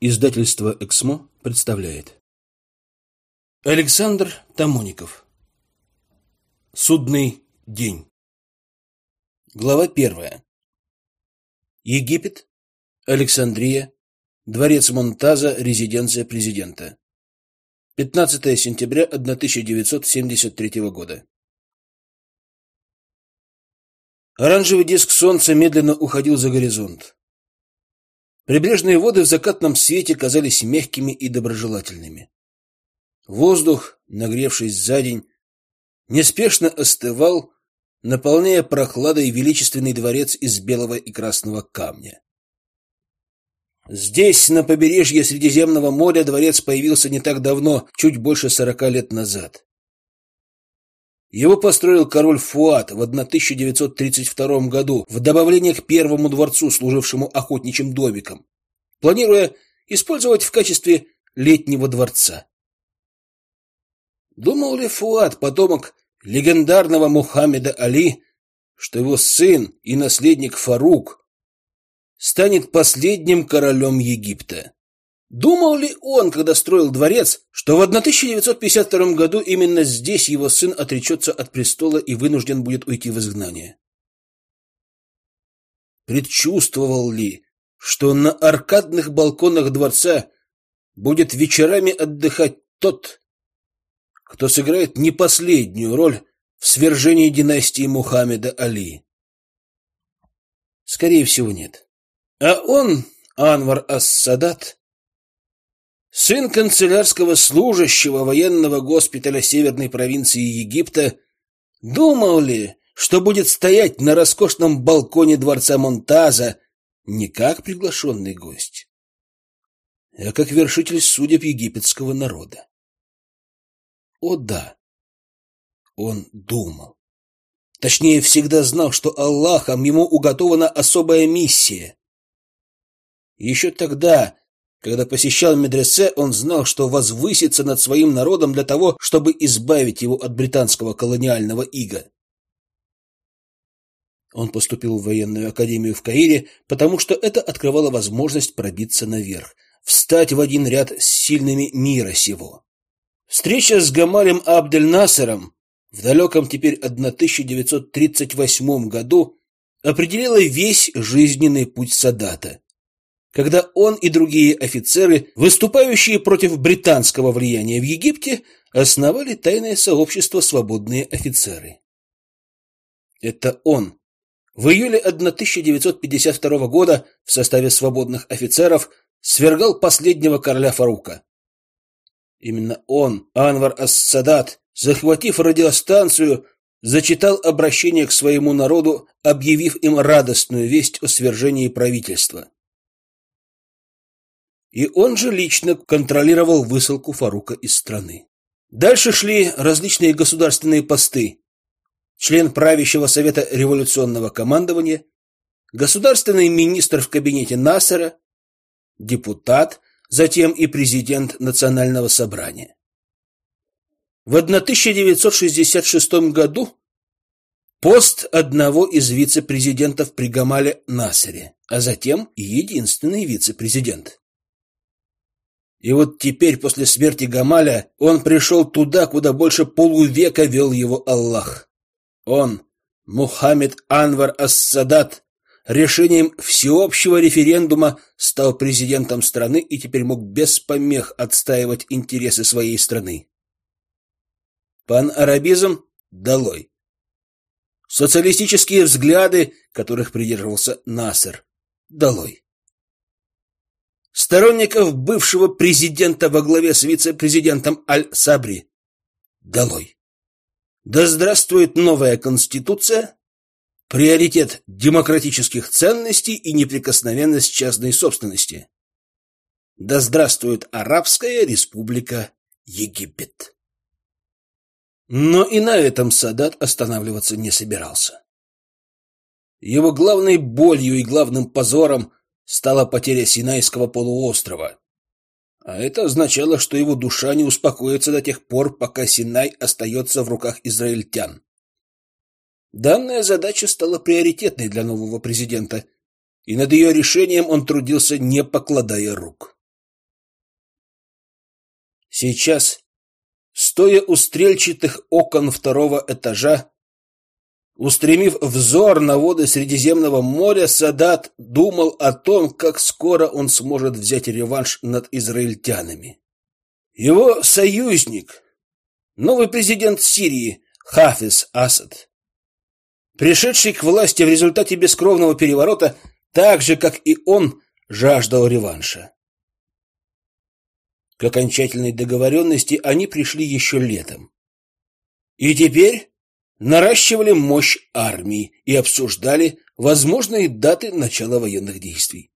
Издательство «Эксмо» представляет. Александр Тамоников. Судный день. Глава первая. Египет, Александрия, Дворец Монтаза, резиденция президента. 15 сентября 1973 года. Оранжевый диск солнца медленно уходил за горизонт. Прибрежные воды в закатном свете казались мягкими и доброжелательными. Воздух, нагревшись за день, неспешно остывал, наполняя прохладой величественный дворец из белого и красного камня. Здесь, на побережье Средиземного моря, дворец появился не так давно, чуть больше сорока лет назад. Его построил король Фуат в 1932 году в добавление к первому дворцу, служившему охотничьим домиком, планируя использовать в качестве летнего дворца. Думал ли Фуат, потомок легендарного Мухаммеда Али, что его сын и наследник Фарук станет последним королем Египта? Думал ли он, когда строил дворец, что в 1952 году именно здесь его сын отречется от престола и вынужден будет уйти в изгнание? Предчувствовал ли, что на аркадных балконах дворца будет вечерами отдыхать тот, кто сыграет не последнюю роль в свержении династии Мухаммеда Али? Скорее всего, нет. А он, Анвар Ас-Садат, Сын канцелярского служащего военного госпиталя северной провинции Египта думал ли, что будет стоять на роскошном балконе дворца Монтаза не как приглашенный гость, а как вершитель судеб египетского народа? О да, он думал. Точнее, всегда знал, что Аллахом ему уготована особая миссия. Еще тогда, когда посещал медресе, он знал, что возвысится над своим народом для того, чтобы избавить его от британского колониального ига. Он поступил в военную академию в Каире, потому что это открывало возможность пробиться наверх, встать в один ряд с сильными мира сего. Встреча с Гамалем Абдель-Насером в далеком теперь 1938 году определила весь жизненный путь Садата когда он и другие офицеры, выступающие против британского влияния в Египте, основали тайное сообщество «Свободные офицеры». Это он в июле 1952 года в составе свободных офицеров свергал последнего короля Фарука. Именно он, Анвар Ас-Садат, захватив радиостанцию, зачитал обращение к своему народу, объявив им радостную весть о свержении правительства и он же лично контролировал высылку Фарука из страны. Дальше шли различные государственные посты. Член правящего совета революционного командования, государственный министр в кабинете Насера, депутат, затем и президент национального собрания. В 1966 году пост одного из вице-президентов при Гамале Насере, а затем единственный вице-президент. И вот теперь, после смерти Гамаля, он пришел туда, куда больше полувека вел его Аллах. Он, Мухаммед Анвар Ас-Садат, решением всеобщего референдума стал президентом страны и теперь мог без помех отстаивать интересы своей страны. Пан-арабизм долой. Социалистические взгляды, которых придерживался Насер, долой. Сторонников бывшего президента во главе с вице-президентом Аль-Сабри. Долой. Да здравствует новая конституция, приоритет демократических ценностей и неприкосновенность частной собственности. Да здравствует Арабская республика Египет. Но и на этом Садат останавливаться не собирался. Его главной болью и главным позором стала потеря Синайского полуострова. А это означало, что его душа не успокоится до тех пор, пока Синай остается в руках израильтян. Данная задача стала приоритетной для нового президента, и над ее решением он трудился, не покладая рук. Сейчас, стоя у стрельчатых окон второго этажа, устремив взор на воды Средиземного моря, Садат думал о том, как скоро он сможет взять реванш над израильтянами. Его союзник, новый президент Сирии Хафиз Асад, пришедший к власти в результате бескровного переворота, так же, как и он, жаждал реванша. К окончательной договоренности они пришли еще летом. И теперь наращивали мощь армии и обсуждали возможные даты начала военных действий.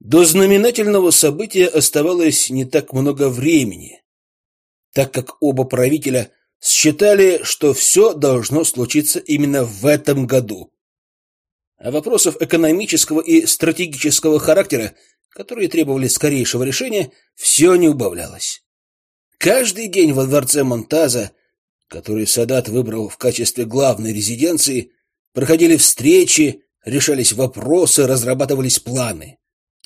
До знаменательного события оставалось не так много времени, так как оба правителя считали, что все должно случиться именно в этом году. А вопросов экономического и стратегического характера, которые требовали скорейшего решения, все не убавлялось. Каждый день во дворце Монтаза, который Садат выбрал в качестве главной резиденции, проходили встречи, решались вопросы, разрабатывались планы.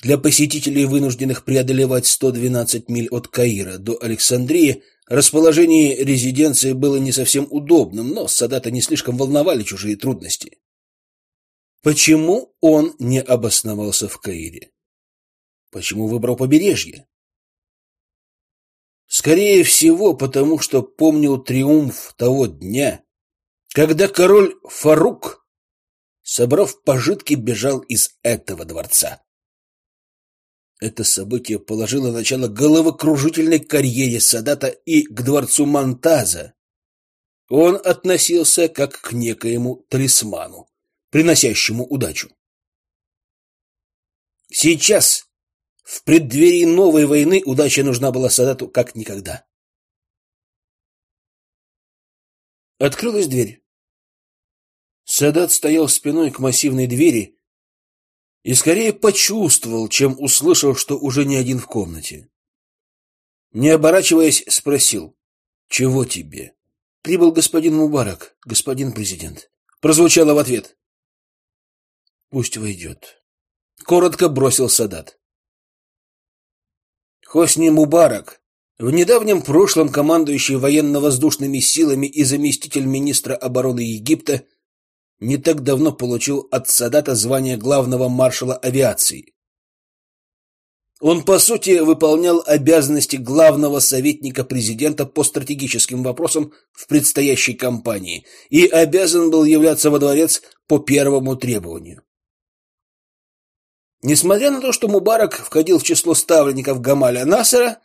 Для посетителей, вынужденных преодолевать 112 миль от Каира до Александрии, расположение резиденции было не совсем удобным, но Садата не слишком волновали чужие трудности. Почему он не обосновался в Каире? Почему выбрал побережье? Скорее всего, потому что помнил триумф того дня, когда король Фарук, собрав пожитки, бежал из этого дворца. Это событие положило начало головокружительной карьере Садата и к дворцу Монтаза. Он относился как к некоему талисману приносящему удачу. Сейчас, в преддверии новой войны, удача нужна была Садату как никогда. Открылась дверь. Садат стоял спиной к массивной двери и скорее почувствовал, чем услышал, что уже не один в комнате. Не оборачиваясь, спросил, «Чего тебе?» «Прибыл господин Мубарак, господин президент». Прозвучало в ответ. Пусть войдет. Коротко бросил Садат. Хосни Мубарак, в недавнем прошлом командующий военно-воздушными силами и заместитель министра обороны Египта, не так давно получил от Садата звание главного маршала авиации. Он, по сути, выполнял обязанности главного советника президента по стратегическим вопросам в предстоящей кампании и обязан был являться во дворец по первому требованию. Несмотря на то, что Мубарак входил в число ставленников Гамаля Насера,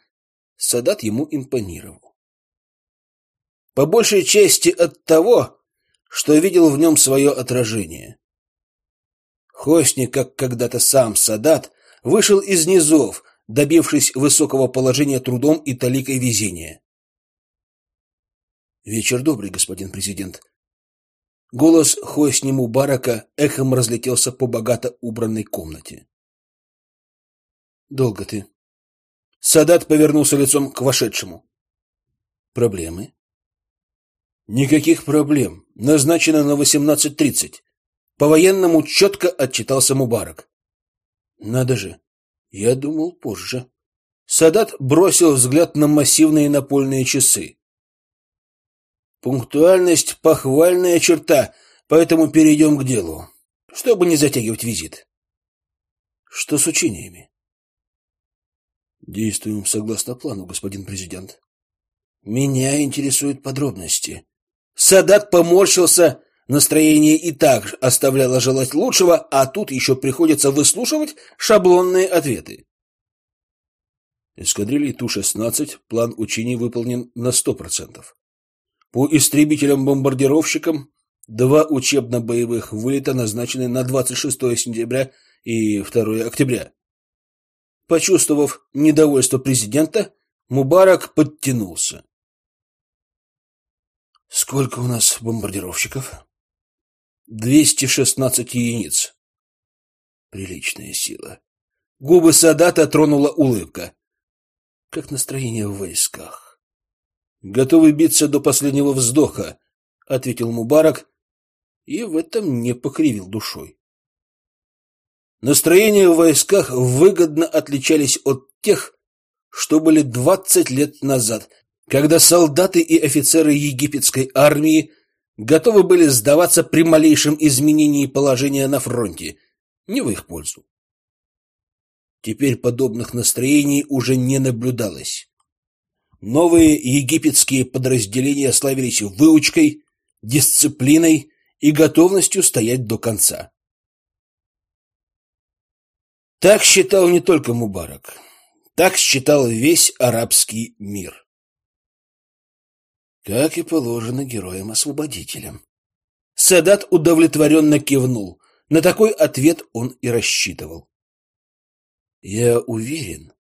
Садат ему импонировал. По большей части от того, что видел в нем свое отражение. Хосни, как когда-то сам Садат, вышел из низов, добившись высокого положения трудом и таликой везения. «Вечер добрый, господин президент». Голос Хосни Мубарака эхом разлетелся по богато убранной комнате. Долго ты. Садат повернулся лицом к вошедшему. Проблемы? Никаких проблем. Назначено на 18.30. По-военному четко отчитался Мубарак. Надо же. Я думал позже. Садат бросил взгляд на массивные напольные часы. Пунктуальность — похвальная черта, поэтому перейдем к делу, чтобы не затягивать визит. Что с учениями? Действуем согласно плану, господин президент. Меня интересуют подробности. Садат поморщился, настроение и так оставляло желать лучшего, а тут еще приходится выслушивать шаблонные ответы. Эскадрильи Ту-16 план учений выполнен на сто процентов. По истребителям-бомбардировщикам два учебно-боевых вылета назначены на 26 сентября и 2 октября. Почувствовав недовольство президента, Мубарак подтянулся. Сколько у нас бомбардировщиков? Двести шестнадцать единиц. Приличная сила. Губы Садата тронула улыбка. Как настроение в войсках? Готовы биться до последнего вздоха, ответил Мубарак и в этом не покривил душой. Настроения в войсках выгодно отличались от тех, что были двадцать лет назад, когда солдаты и офицеры египетской армии готовы были сдаваться при малейшем изменении положения на фронте, не в их пользу. Теперь подобных настроений уже не наблюдалось. Новые египетские подразделения славились выучкой, дисциплиной и готовностью стоять до конца. Так считал не только Мубарак. Так считал весь арабский мир. Как и положено героям-освободителям. Садат удовлетворенно кивнул. На такой ответ он и рассчитывал. Я уверен,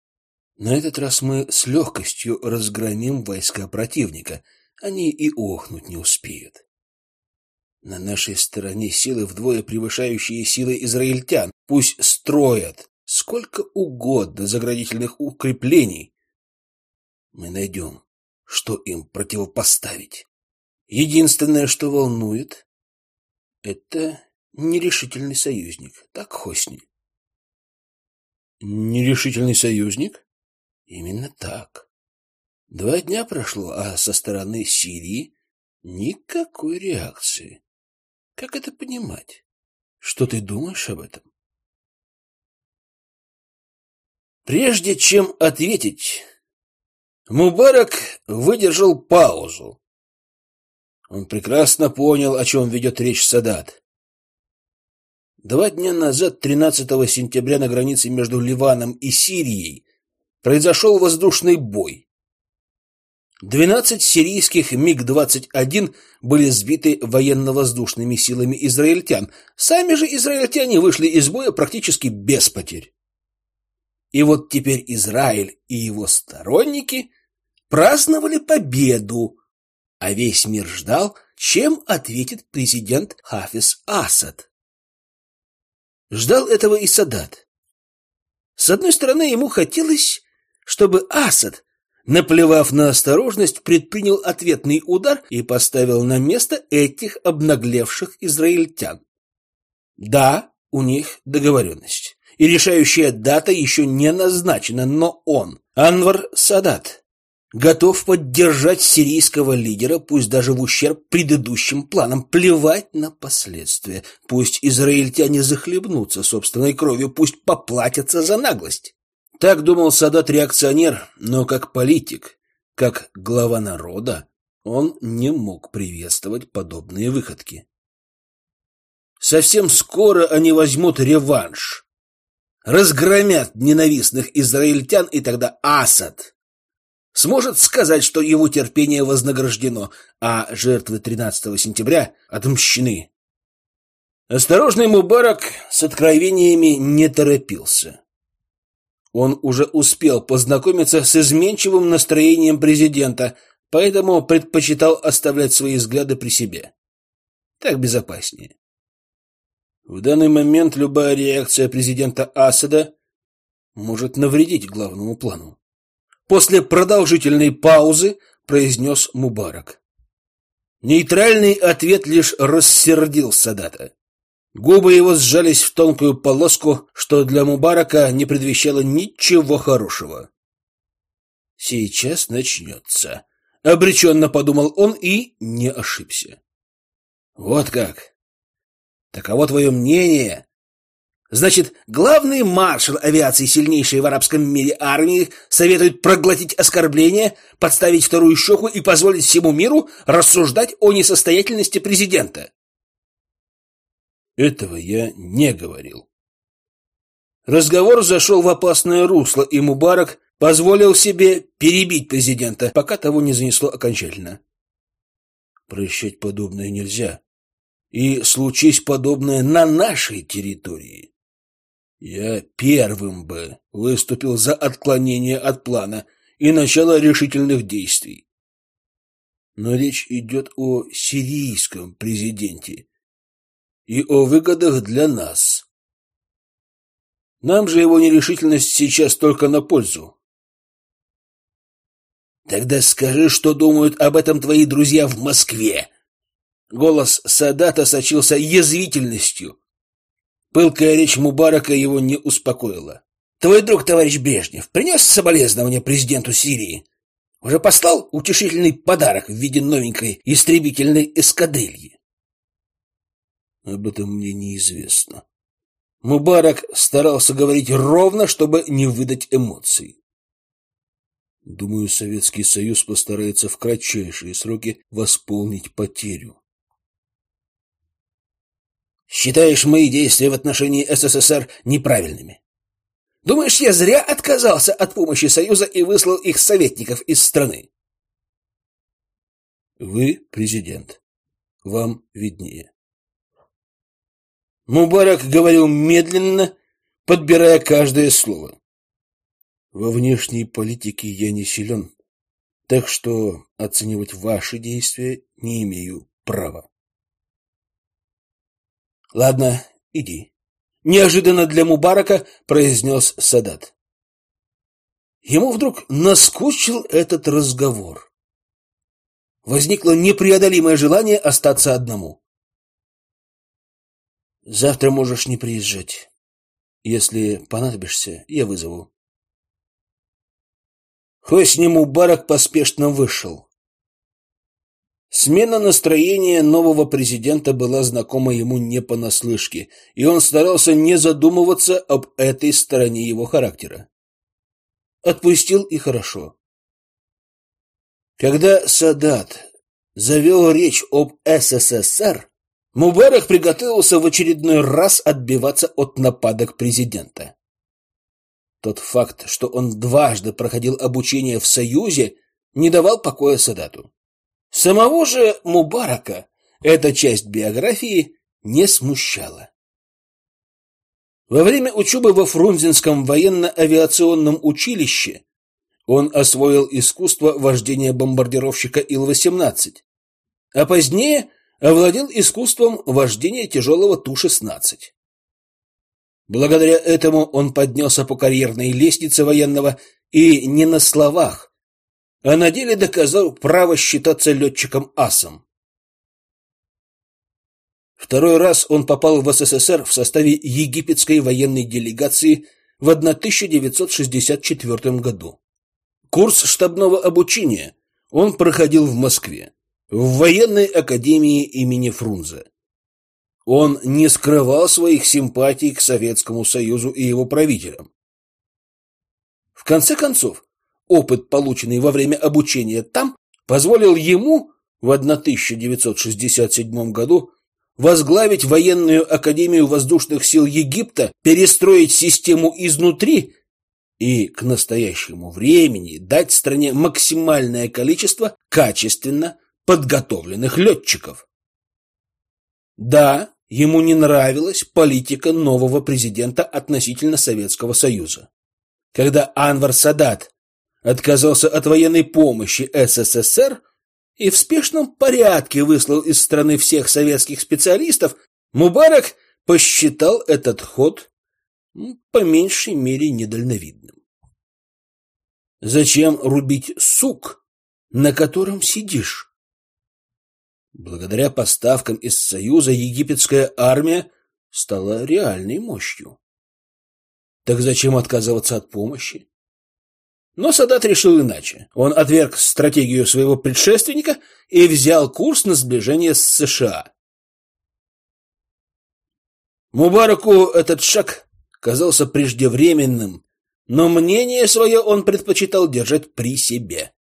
на этот раз мы с легкостью разгромим войска противника. Они и охнуть не успеют. На нашей стороне силы вдвое превышающие силы израильтян. Пусть строят сколько угодно заградительных укреплений. Мы найдем, что им противопоставить. Единственное, что волнует, это нерешительный союзник. Так, Хосни? Нерешительный союзник? Именно так. Два дня прошло, а со стороны Сирии никакой реакции. Как это понимать? Что ты думаешь об этом? Прежде чем ответить, Мубарак выдержал паузу. Он прекрасно понял, о чем ведет речь Садат. Два дня назад, 13 сентября, на границе между Ливаном и Сирией произошел воздушный бой. Двенадцать сирийских МиГ-21 были сбиты военно-воздушными силами израильтян. Сами же израильтяне вышли из боя практически без потерь. И вот теперь Израиль и его сторонники праздновали победу, а весь мир ждал, чем ответит президент Хафиз Асад. Ждал этого и Садат. С одной стороны, ему хотелось, чтобы Асад наплевав на осторожность, предпринял ответный удар и поставил на место этих обнаглевших израильтян. Да, у них договоренность, и решающая дата еще не назначена, но он, Анвар Садат, готов поддержать сирийского лидера, пусть даже в ущерб предыдущим планам, плевать на последствия. Пусть израильтяне захлебнутся собственной кровью, пусть поплатятся за наглость. Так думал Садат-реакционер, но как политик, как глава народа, он не мог приветствовать подобные выходки. Совсем скоро они возьмут реванш, разгромят ненавистных израильтян, и тогда Асад сможет сказать, что его терпение вознаграждено, а жертвы 13 сентября отмщены. Осторожный Мубарак с откровениями не торопился. Он уже успел познакомиться с изменчивым настроением президента, поэтому предпочитал оставлять свои взгляды при себе. Так безопаснее. В данный момент любая реакция президента Асада может навредить главному плану. После продолжительной паузы произнес Мубарак. Нейтральный ответ лишь рассердил Садата. Губы его сжались в тонкую полоску, что для Мубарака не предвещало ничего хорошего. «Сейчас начнется», — обреченно подумал он и не ошибся. «Вот как? Таково твое мнение?» Значит, главный маршал авиации сильнейшей в арабском мире армии советует проглотить оскорбление, подставить вторую щеку и позволить всему миру рассуждать о несостоятельности президента. Этого я не говорил. Разговор зашел в опасное русло, и Мубарак позволил себе перебить президента, пока того не занесло окончательно. Прощать подобное нельзя. И случись подобное на нашей территории. Я первым бы выступил за отклонение от плана и начало решительных действий. Но речь идет о сирийском президенте, и о выгодах для нас. Нам же его нерешительность сейчас только на пользу. Тогда скажи, что думают об этом твои друзья в Москве. Голос Садата сочился язвительностью. Пылкая речь Мубарака его не успокоила. Твой друг, товарищ Брежнев, принес соболезнования президенту Сирии? Уже послал утешительный подарок в виде новенькой истребительной эскадрильи? Об этом мне неизвестно. Мубарак старался говорить ровно, чтобы не выдать эмоций. Думаю, Советский Союз постарается в кратчайшие сроки восполнить потерю. Считаешь мои действия в отношении СССР неправильными? Думаешь, я зря отказался от помощи Союза и выслал их советников из страны? Вы президент. Вам виднее. Мубарак говорил медленно, подбирая каждое слово. Во внешней политике я не силен, так что оценивать ваши действия не имею права. Ладно, иди. Неожиданно для Мубарака произнес Садат. Ему вдруг наскучил этот разговор. Возникло непреодолимое желание остаться одному. Завтра можешь не приезжать. Если понадобишься, я вызову. Хосни Мубарак поспешно вышел. Смена настроения нового президента была знакома ему не понаслышке, и он старался не задумываться об этой стороне его характера. Отпустил и хорошо. Когда Садат завел речь об СССР, Мубарак приготовился в очередной раз отбиваться от нападок президента. Тот факт, что он дважды проходил обучение в Союзе, не давал покоя Садату. Самого же Мубарака эта часть биографии не смущала. Во время учебы во Фрунзенском военно-авиационном училище он освоил искусство вождения бомбардировщика Ил-18, а позднее овладел искусством вождения тяжелого Ту-16. Благодаря этому он поднялся по карьерной лестнице военного и не на словах, а на деле доказал право считаться летчиком-асом. Второй раз он попал в СССР в составе египетской военной делегации в 1964 году. Курс штабного обучения он проходил в Москве, в военной академии имени Фрунзе. Он не скрывал своих симпатий к Советскому Союзу и его правителям. В конце концов, Опыт, полученный во время обучения там, позволил ему в 1967 году возглавить военную академию воздушных сил Египта, перестроить систему изнутри и к настоящему времени дать стране максимальное количество качественно подготовленных летчиков. Да, ему не нравилась политика нового президента относительно Советского Союза. Когда Анвар Садат отказался от военной помощи СССР и в спешном порядке выслал из страны всех советских специалистов, Мубарак посчитал этот ход по меньшей мере недальновидным. Зачем рубить сук, на котором сидишь? Благодаря поставкам из Союза египетская армия стала реальной мощью. Так зачем отказываться от помощи? Но Садат решил иначе. Он отверг стратегию своего предшественника и взял курс на сближение с США. Мубараку этот шаг казался преждевременным, но мнение свое он предпочитал держать при себе.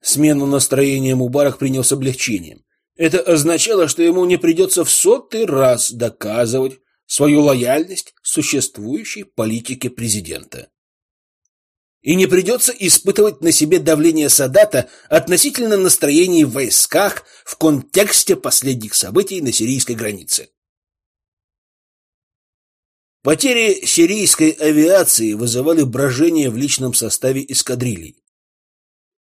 Смену настроения Мубарак принял с облегчением. Это означало, что ему не придется в сотый раз доказывать свою лояльность существующей политике президента и не придется испытывать на себе давление Садата относительно настроений в войсках в контексте последних событий на сирийской границе. Потери сирийской авиации вызывали брожение в личном составе эскадрилий.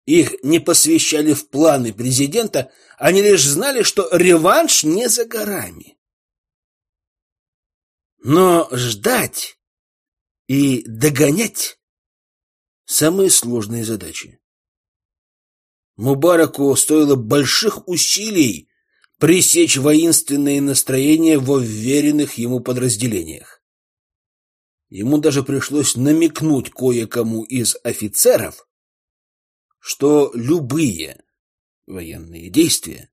Их не посвящали в планы президента, они лишь знали, что реванш не за горами. Но ждать и догонять самые сложные задачи. Мубараку стоило больших усилий пресечь воинственные настроения во вверенных ему подразделениях. Ему даже пришлось намекнуть кое-кому из офицеров, что любые военные действия,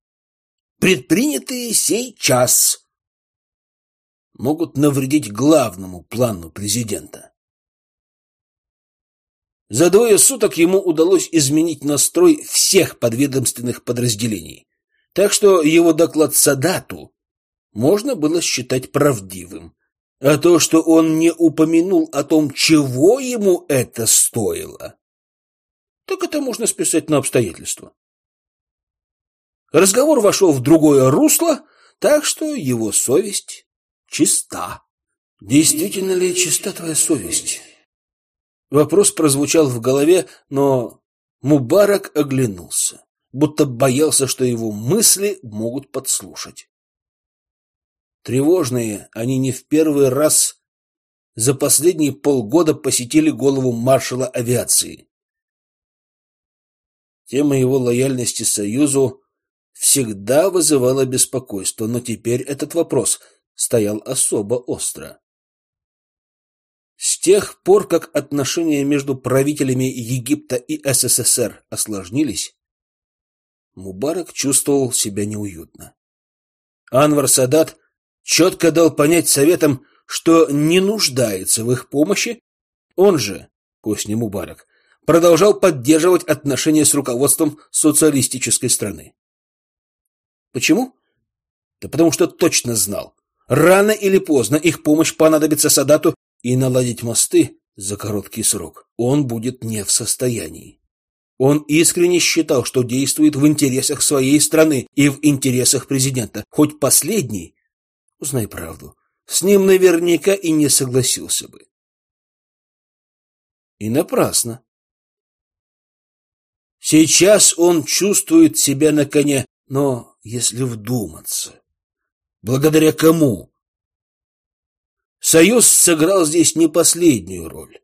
предпринятые сей час, могут навредить главному плану президента. За двое суток ему удалось изменить настрой всех подведомственных подразделений, так что его доклад Садату можно было считать правдивым. А то, что он не упомянул о том, чего ему это стоило, так это можно списать на обстоятельства. Разговор вошел в другое русло, так что его совесть чиста. Действительно ли чиста твоя совесть? Вопрос прозвучал в голове, но Мубарак оглянулся, будто боялся, что его мысли могут подслушать. Тревожные, они не в первый раз за последние полгода посетили голову маршала авиации. Тема его лояльности Союзу всегда вызывала беспокойство, но теперь этот вопрос стоял особо остро. С тех пор, как отношения между правителями Египта и СССР осложнились, Мубарак чувствовал себя неуютно. Анвар Садат четко дал понять советам, что не нуждается в их помощи, он же, Косни Мубарак, продолжал поддерживать отношения с руководством социалистической страны. Почему? Да потому что точно знал, рано или поздно их помощь понадобится Садату, и наладить мосты за короткий срок он будет не в состоянии. Он искренне считал, что действует в интересах своей страны и в интересах президента, хоть последний Узнай правду. С ним наверняка и не согласился бы. И напрасно. Сейчас он чувствует себя на коне, но если вдуматься, благодаря кому? Союз сыграл здесь не последнюю роль.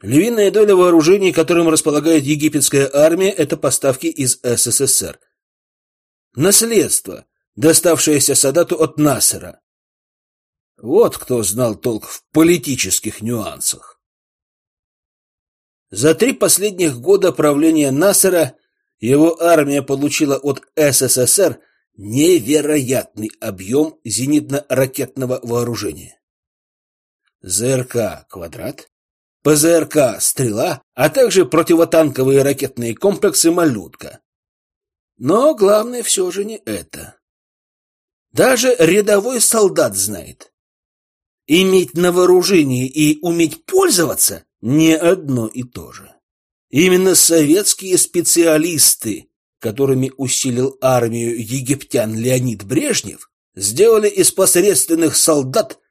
Львиная доля вооружений, которым располагает египетская армия, это поставки из СССР. Наследство, доставшееся Садату от Насера. Вот кто знал толк в политических нюансах. За три последних года правления Насера его армия получила от СССР невероятный объем зенитно-ракетного вооружения. ЗРК «Квадрат», ПЗРК «Стрела», а также противотанковые ракетные комплексы «Малютка». Но главное все же не это. Даже рядовой солдат знает. Иметь на вооружении и уметь пользоваться – не одно и то же. Именно советские специалисты, которыми усилил армию египтян Леонид Брежнев, сделали из посредственных солдат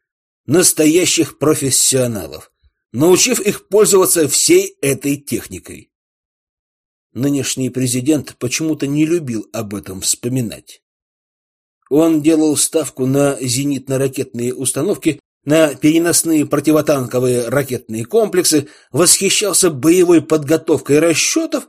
настоящих профессионалов, научив их пользоваться всей этой техникой. Нынешний президент почему-то не любил об этом вспоминать. Он делал ставку на зенитно-ракетные установки, на переносные противотанковые ракетные комплексы, восхищался боевой подготовкой расчетов,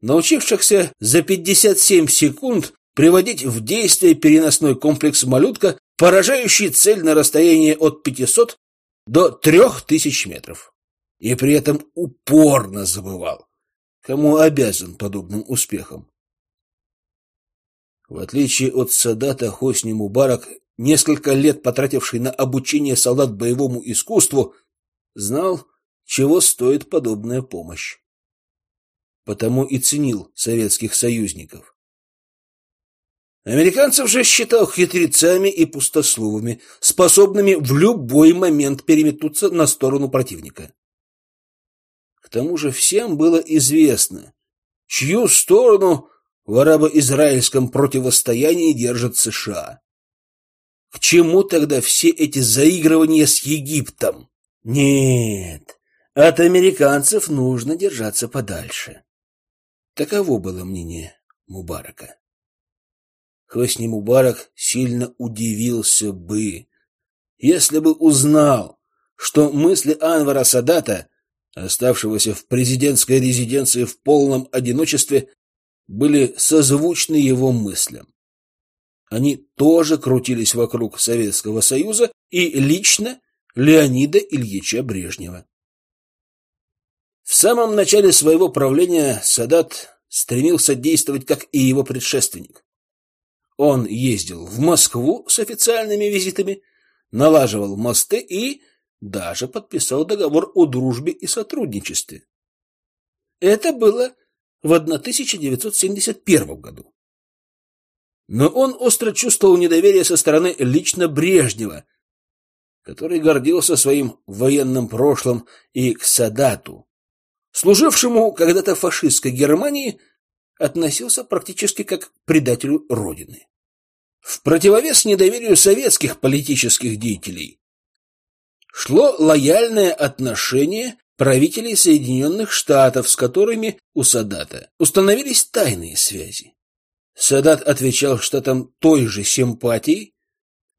научившихся за 57 секунд приводить в действие переносной комплекс «Малютка», поражающий цель на расстоянии от 500 до 3000 метров. И при этом упорно забывал, кому обязан подобным успехом. В отличие от Садата, Хосни Мубарак, несколько лет потративший на обучение солдат боевому искусству, знал, чего стоит подобная помощь. Потому и ценил советских союзников. Американцев же считал хитрецами и пустословами, способными в любой момент переметнуться на сторону противника. К тому же всем было известно, чью сторону в арабо-израильском противостоянии держит США. К чему тогда все эти заигрывания с Египтом? Нет, от американцев нужно держаться подальше. Таково было мнение Мубарака. Хосни Мубарак сильно удивился бы, если бы узнал, что мысли Анвара Садата, оставшегося в президентской резиденции в полном одиночестве, были созвучны его мыслям. Они тоже крутились вокруг Советского Союза и лично Леонида Ильича Брежнева. В самом начале своего правления Садат стремился действовать, как и его предшественник. Он ездил в Москву с официальными визитами, налаживал мосты и даже подписал договор о дружбе и сотрудничестве. Это было в 1971 году. Но он остро чувствовал недоверие со стороны лично Брежнева, который гордился своим военным прошлым, и к Садату, служившему когда-то фашистской Германии, относился практически как к предателю Родины. В противовес недоверию советских политических деятелей шло лояльное отношение правителей Соединенных Штатов, с которыми у Садата установились тайные связи. Садат отвечал штатам той же симпатией,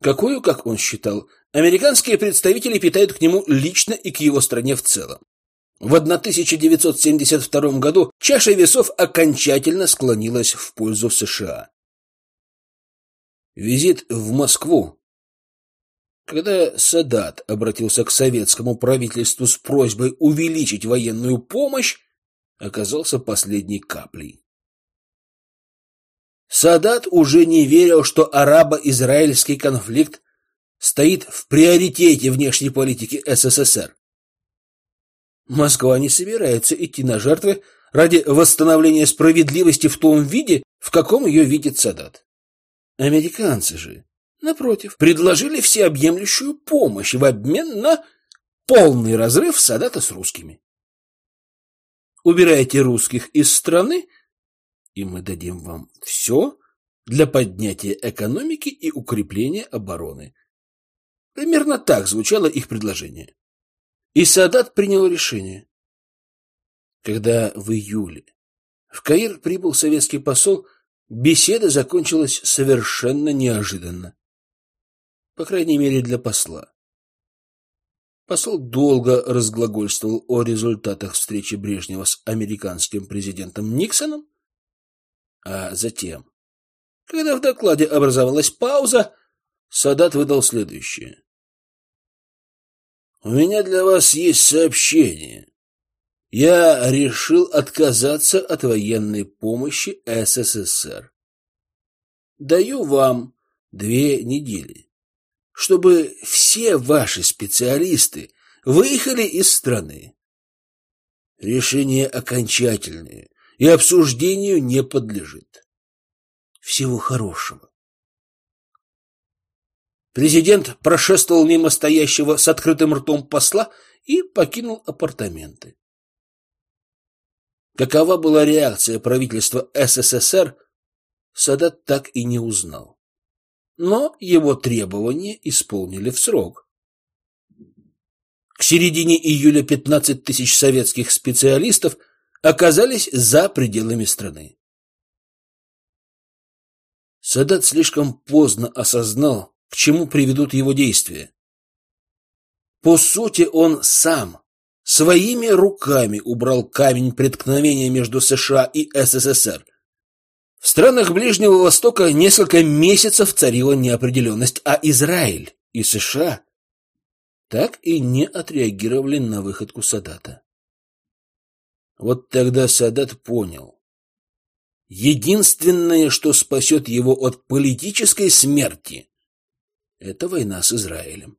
какую, как он считал, американские представители питают к нему лично и к его стране в целом. В 1972 году чаша весов окончательно склонилась в пользу США. Визит в Москву. Когда Садат обратился к советскому правительству с просьбой увеличить военную помощь, оказался последней каплей. Садат уже не верил, что арабо-израильский конфликт стоит в приоритете внешней политики СССР. Москва не собирается идти на жертвы ради восстановления справедливости в том виде, в каком ее видит Садат. Американцы же, напротив, предложили всеобъемлющую помощь в обмен на полный разрыв Садата с русскими. Убирайте русских из страны, и мы дадим вам все для поднятия экономики и укрепления обороны. Примерно так звучало их предложение. И Садат принял решение. Когда в июле в Каир прибыл советский посол, беседа закончилась совершенно неожиданно. По крайней мере, для посла. Посол долго разглагольствовал о результатах встречи Брежнева с американским президентом Никсоном, а затем, когда в докладе образовалась пауза, Садат выдал следующее. У меня для вас есть сообщение. Я решил отказаться от военной помощи СССР. Даю вам две недели, чтобы все ваши специалисты выехали из страны. Решение окончательное и обсуждению не подлежит. Всего хорошего. Президент прошествовал мимо стоящего с открытым ртом посла и покинул апартаменты. Какова была реакция правительства СССР, Садат так и не узнал. Но его требования исполнили в срок. К середине июля 15 тысяч советских специалистов оказались за пределами страны. Садат слишком поздно осознал, к чему приведут его действия. По сути, он сам своими руками убрал камень преткновения между США и СССР. В странах Ближнего Востока несколько месяцев царила неопределенность, а Израиль и США так и не отреагировали на выходку Садата. Вот тогда Садат понял. Единственное, что спасет его от политической смерти, это война с Израилем.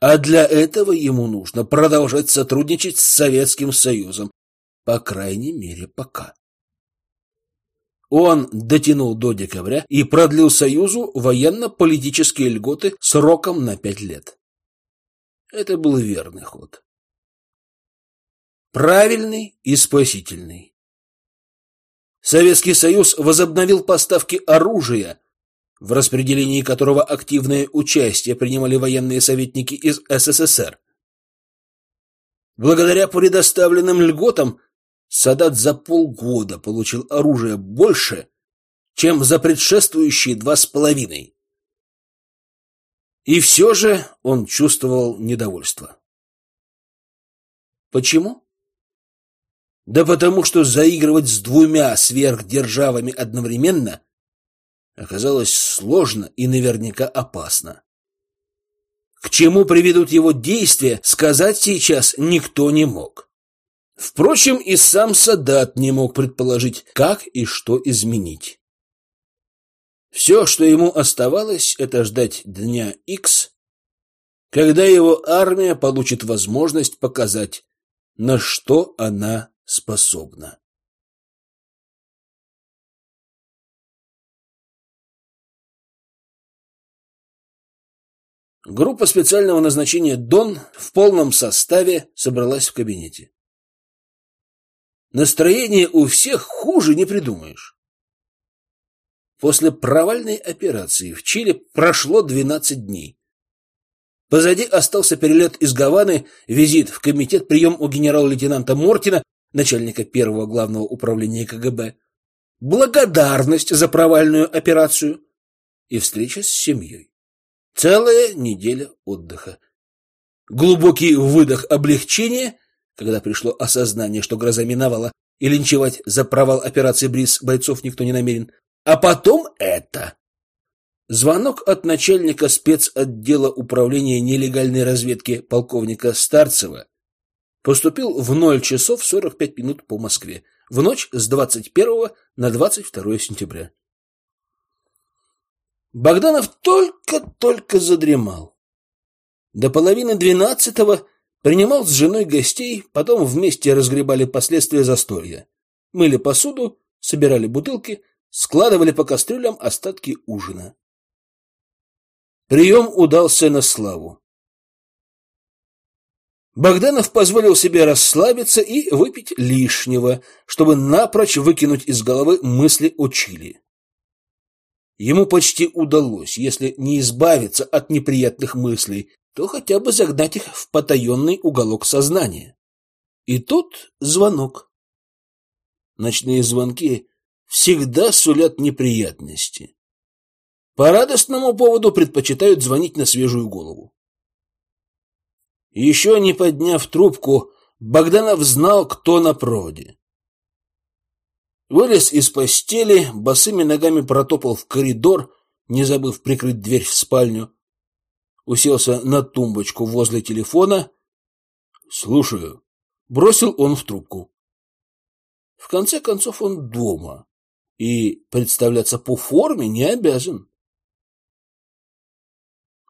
А для этого ему нужно продолжать сотрудничать с Советским Союзом, по крайней мере, пока. Он дотянул до декабря и продлил Союзу военно-политические льготы сроком на пять лет. Это был верный ход. Правильный и спасительный. Советский Союз возобновил поставки оружия, в распределении которого активное участие принимали военные советники из СССР. Благодаря предоставленным льготам Садат за полгода получил оружие больше, чем за предшествующие два с половиной. И все же он чувствовал недовольство. Почему? Да потому что заигрывать с двумя сверхдержавами одновременно оказалось сложно и наверняка опасно. К чему приведут его действия, сказать сейчас никто не мог. Впрочем, и сам Садат не мог предположить, как и что изменить. Все, что ему оставалось, это ждать дня X, когда его армия получит возможность показать, на что она способна. Группа специального назначения «Дон» в полном составе собралась в кабинете. Настроение у всех хуже не придумаешь. После провальной операции в Чили прошло 12 дней. Позади остался перелет из Гаваны, визит в комитет, прием у генерал-лейтенанта Мортина, начальника первого главного управления КГБ, благодарность за провальную операцию и встреча с семьей. Целая неделя отдыха. Глубокий выдох облегчения, когда пришло осознание, что гроза миновала, и линчевать за провал операции Бриз бойцов никто не намерен. А потом это. Звонок от начальника спецотдела управления нелегальной разведки полковника Старцева поступил в 0 часов 45 минут по Москве, в ночь с 21 на 22 сентября. Богданов только-только задремал. До половины двенадцатого принимал с женой гостей, потом вместе разгребали последствия застолья. Мыли посуду, собирали бутылки, складывали по кастрюлям остатки ужина. Прием удался на славу. Богданов позволил себе расслабиться и выпить лишнего, чтобы напрочь выкинуть из головы мысли о Чили. Ему почти удалось, если не избавиться от неприятных мыслей, то хотя бы загнать их в потаенный уголок сознания. И тут звонок. Ночные звонки всегда сулят неприятности. По радостному поводу предпочитают звонить на свежую голову. Еще не подняв трубку, Богданов знал, кто на проводе. Вылез из постели, босыми ногами протопал в коридор, не забыв прикрыть дверь в спальню. Уселся на тумбочку возле телефона. «Слушаю». Бросил он в трубку. В конце концов, он дома и представляться по форме не обязан.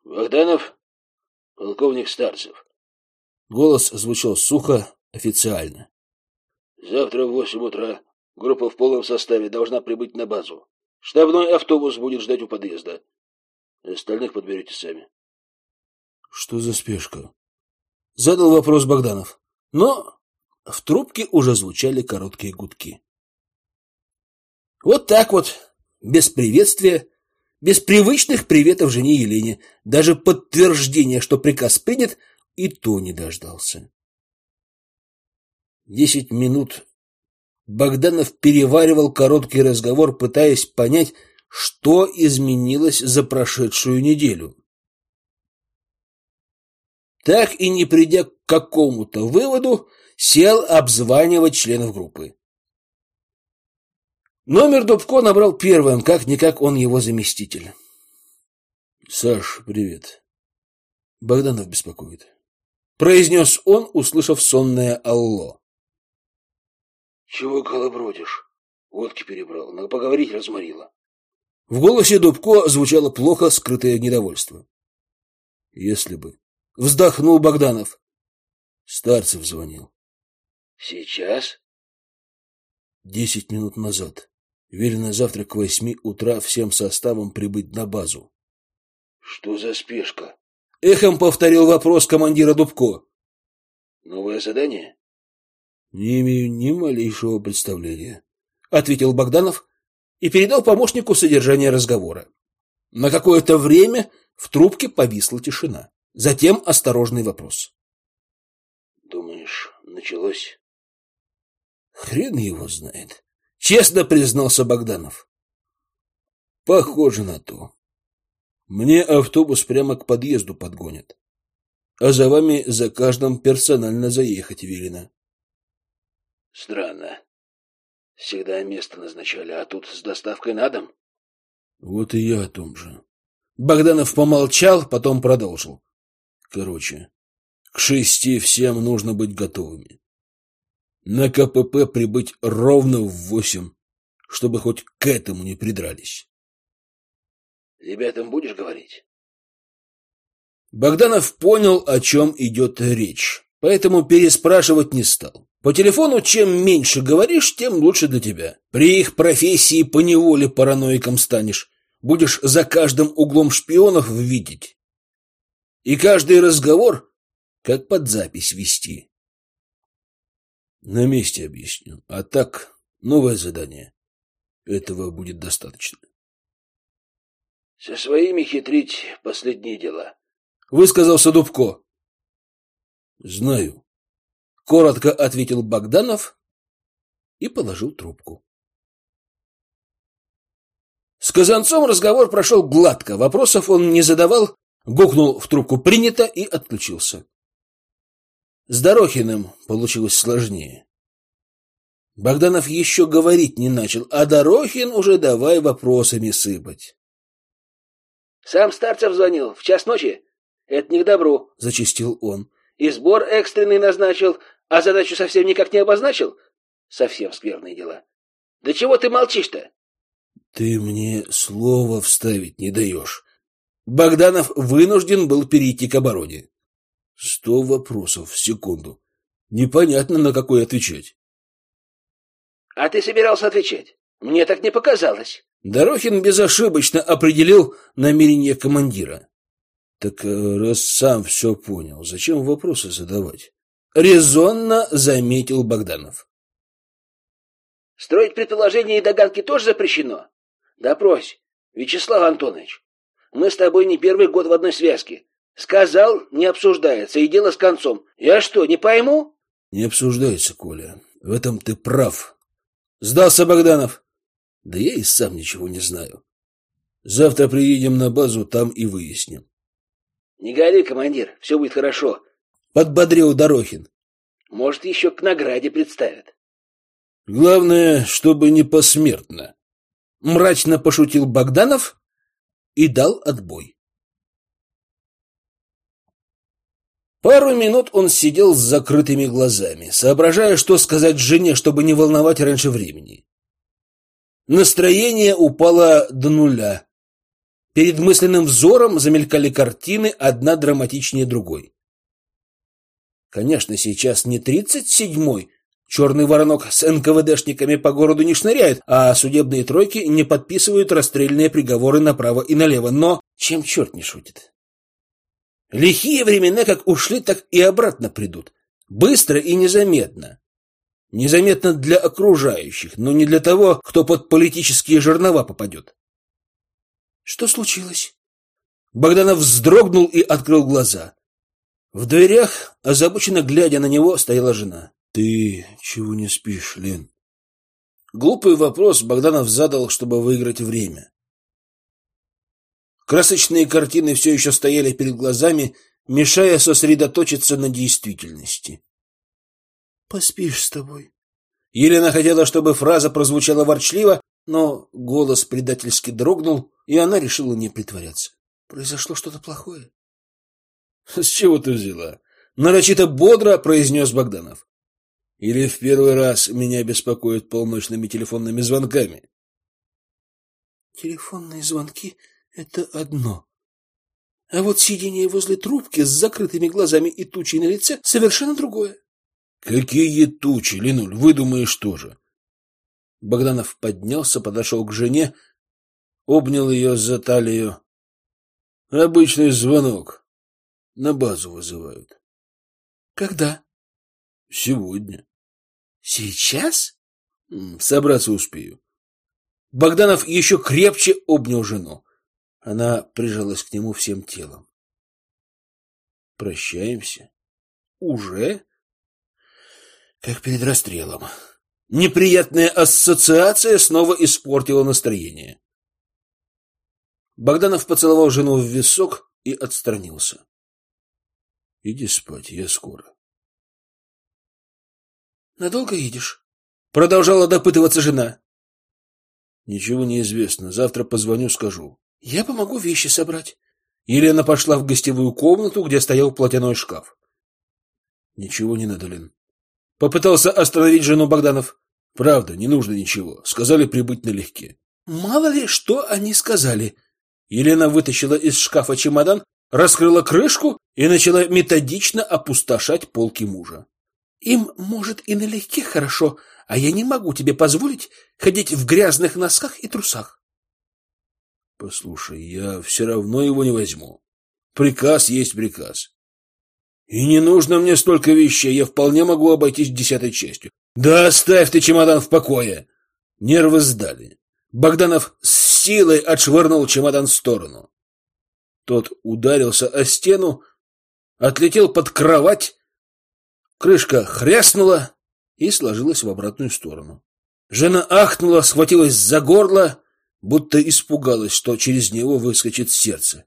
«Богданов, полковник Старцев». Голос звучал сухо, официально. «Завтра в восемь утра Группа в полном составе должна прибыть на базу. Штабной автобус будет ждать у подъезда. Остальных подберете сами. Что за спешка? Задал вопрос Богданов. Но в трубке уже звучали короткие гудки. Вот так вот, без приветствия, без привычных приветов жене Елене, даже подтверждения, что приказ принят, и то не дождался. Десять минут Богданов переваривал короткий разговор, пытаясь понять, что изменилось за прошедшую неделю. Так и не придя к какому-то выводу, сел обзванивать членов группы. Номер Дубко набрал первым, как-никак он его заместитель. — Саш, привет. Богданов беспокоит. Произнес он, услышав сонное «Алло». Чего голобродишь? Водки перебрал, но поговорить разморило. В голосе Дубко звучало плохо скрытое недовольство. Если бы. Вздохнул Богданов. Старцев звонил. Сейчас? Десять минут назад. Велено завтра к восьми утра всем составом прибыть на базу. Что за спешка? Эхом повторил вопрос командира Дубко. Новое задание? Не имею ни малейшего представления, ответил Богданов и передал помощнику содержание разговора. На какое-то время в трубке повисла тишина. Затем осторожный вопрос. Думаешь, началось? Хрен его знает, честно признался Богданов. Похоже на то. Мне автобус прямо к подъезду подгонят. А за вами за каждым персонально заехать велено. Странно. Всегда место назначали, а тут с доставкой на дом. Вот и я о том же. Богданов помолчал, потом продолжил. Короче, к шести всем нужно быть готовыми. На КПП прибыть ровно в восемь, чтобы хоть к этому не придрались. Ребятам будешь говорить? Богданов понял, о чем идет речь, поэтому переспрашивать не стал. По телефону чем меньше говоришь, тем лучше для тебя. При их профессии поневоле параноиком станешь. Будешь за каждым углом шпионов видеть. И каждый разговор как под запись вести. На месте объясню. А так, новое задание. Этого будет достаточно. Со своими хитрить последние дела. Высказался Дубко. Знаю. Коротко ответил Богданов и положил трубку. С Казанцом разговор прошел гладко, вопросов он не задавал, гукнул в трубку «принято» и отключился. С Дорохиным получилось сложнее. Богданов еще говорить не начал, а Дорохин уже давай вопросами сыпать. Сам Старцев звонил в час ночи. Это не к добру, — зачистил он. И сбор экстренный назначил, а задачу совсем никак не обозначил. Совсем скверные дела. Да чего ты молчишь-то? Ты мне слова вставить не даешь. Богданов вынужден был перейти к обороне. Сто вопросов в секунду. Непонятно, на какой отвечать. А ты собирался отвечать? Мне так не показалось. Дорохин безошибочно определил намерение командира. Так э, раз сам все понял, зачем вопросы задавать? Резонно заметил Богданов. Строить предположения и догадки тоже запрещено? Допрось, Вячеслав Антонович. Мы с тобой не первый год в одной связке. Сказал, не обсуждается, и дело с концом. Я что, не пойму? Не обсуждается, Коля. В этом ты прав. Сдался Богданов. Да я и сам ничего не знаю. Завтра приедем на базу, там и выясним. Не гори, командир, все будет хорошо. Подбодрил Дорохин. Может, еще к награде представят. Главное, чтобы не посмертно. Мрачно пошутил Богданов и дал отбой. Пару минут он сидел с закрытыми глазами, соображая, что сказать жене, чтобы не волновать раньше времени. Настроение упало до нуля. Перед мысленным взором замелькали картины, одна драматичнее другой. Конечно, сейчас не тридцать седьмой, черный воронок с НКВДшниками по городу не шныряет, а судебные тройки не подписывают расстрельные приговоры направо и налево, но чем черт не шутит? Лихие времена как ушли, так и обратно придут. Быстро и незаметно. Незаметно для окружающих, но не для того, кто под политические жернова попадет. Что случилось? Богданов вздрогнул и открыл глаза. В дверях, озабоченно глядя на него, стояла жена. «Ты чего не спишь, Лен?» Глупый вопрос Богданов задал, чтобы выиграть время. Красочные картины все еще стояли перед глазами, мешая сосредоточиться на действительности. «Поспишь с тобой». Елена хотела, чтобы фраза прозвучала ворчливо, но голос предательски дрогнул, и она решила не притворяться. «Произошло что-то плохое?» «С чего ты взяла?» Нарочито бодро произнес Богданов. «Или в первый раз меня беспокоят полночными телефонными звонками?» «Телефонные звонки это одно. А вот сидение возле трубки с закрытыми глазами и тучей на лице совершенно другое. Какие тучи, Ленуль, выдумаешь тоже. Богданов поднялся, подошел к жене, обнял ее за талию. Обычный звонок. На базу вызывают. Когда? Сегодня. Сейчас? Собраться успею. Богданов еще крепче обнял жену. Она прижалась к нему всем телом. Прощаемся. Уже? Как перед расстрелом. Неприятная ассоциация снова испортила настроение. Богданов поцеловал жену в висок и отстранился. Иди спать, я скоро. Надолго едешь? Продолжала допытываться жена. Ничего не известно. Завтра позвоню, скажу. Я помогу вещи собрать. Елена пошла в гостевую комнату, где стоял платяной шкаф. Ничего не надо, Лен. Попытался остановить жену Богданов. Правда, не нужно ничего. Сказали прибыть налегке. Мало ли, что они сказали. Елена вытащила из шкафа чемодан, раскрыла крышку и начала методично опустошать полки мужа. Им, может, и налегке хорошо, а я не могу тебе позволить ходить в грязных носках и трусах. Послушай, я все равно его не возьму. Приказ есть приказ. И не нужно мне столько вещей, я вполне могу обойтись десятой частью. Да оставь ты чемодан в покое. Нервы сдали. Богданов с силой отшвырнул чемодан в сторону. Тот ударился о стену, отлетел под кровать, крышка хряснула и сложилась в обратную сторону. Жена ахнула, схватилась за горло, будто испугалась, что через него выскочит сердце.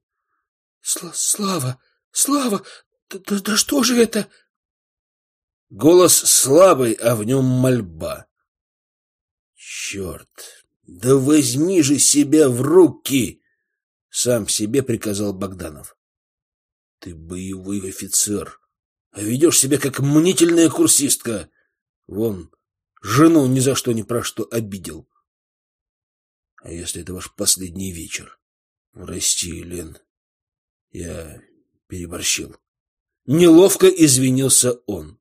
Слава, Слава, да, да, да что же это? Голос слабый, а в нем мольба. Черт, да возьми же себя в руки! Сам себе приказал Богданов. Ты боевой офицер, а ведешь себя как мнительная курсистка. Вон, жену ни за что ни про что обидел. А если это ваш последний вечер? Прости, Лен, я переборщил. Неловко извинился он.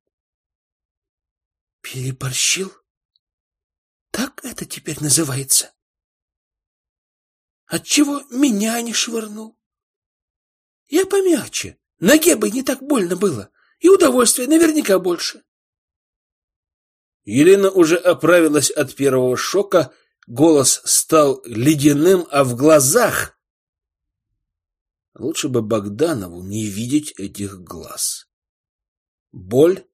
Переборщил? Так это теперь называется? Отчего меня не швырнул? Я помягче. Ноге бы не так больно было. И удовольствия наверняка больше. Елена уже оправилась от первого шока, голос стал ледяным, а в глазах... Лучше бы Богданову не видеть этих глаз. Боль,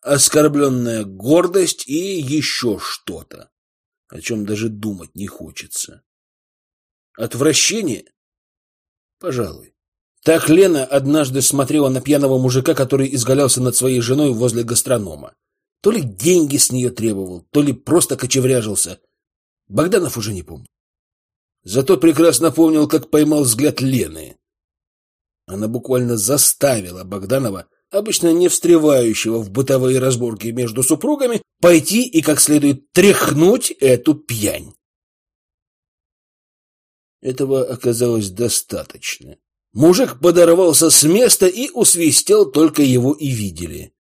оскорбленная гордость и еще что-то, о чем даже думать не хочется. Отвращение? Пожалуй. Так Лена однажды смотрела на пьяного мужика, который изгалялся над своей женой возле гастронома. То ли деньги с нее требовал, то ли просто кочевряжился. Богданов уже не помнит. Зато прекрасно помнил, как поймал взгляд Лены. Она буквально заставила Богданова, обычно не встревающего в бытовые разборки между супругами, пойти и как следует тряхнуть эту пьянь. Этого оказалось достаточно. Мужик подорвался с места и усвистел, только его и видели.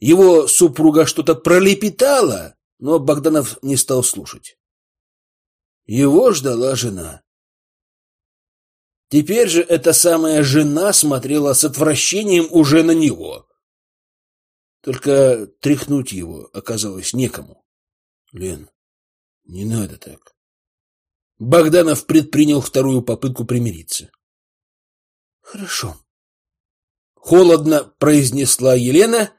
Его супруга что-то пролепетала, но Богданов не стал слушать. Его ждала жена. Теперь же эта самая жена смотрела с отвращением уже на него. Только тряхнуть его оказалось некому. Лен, не надо так. Богданов предпринял вторую попытку примириться. Хорошо. Холодно произнесла Елена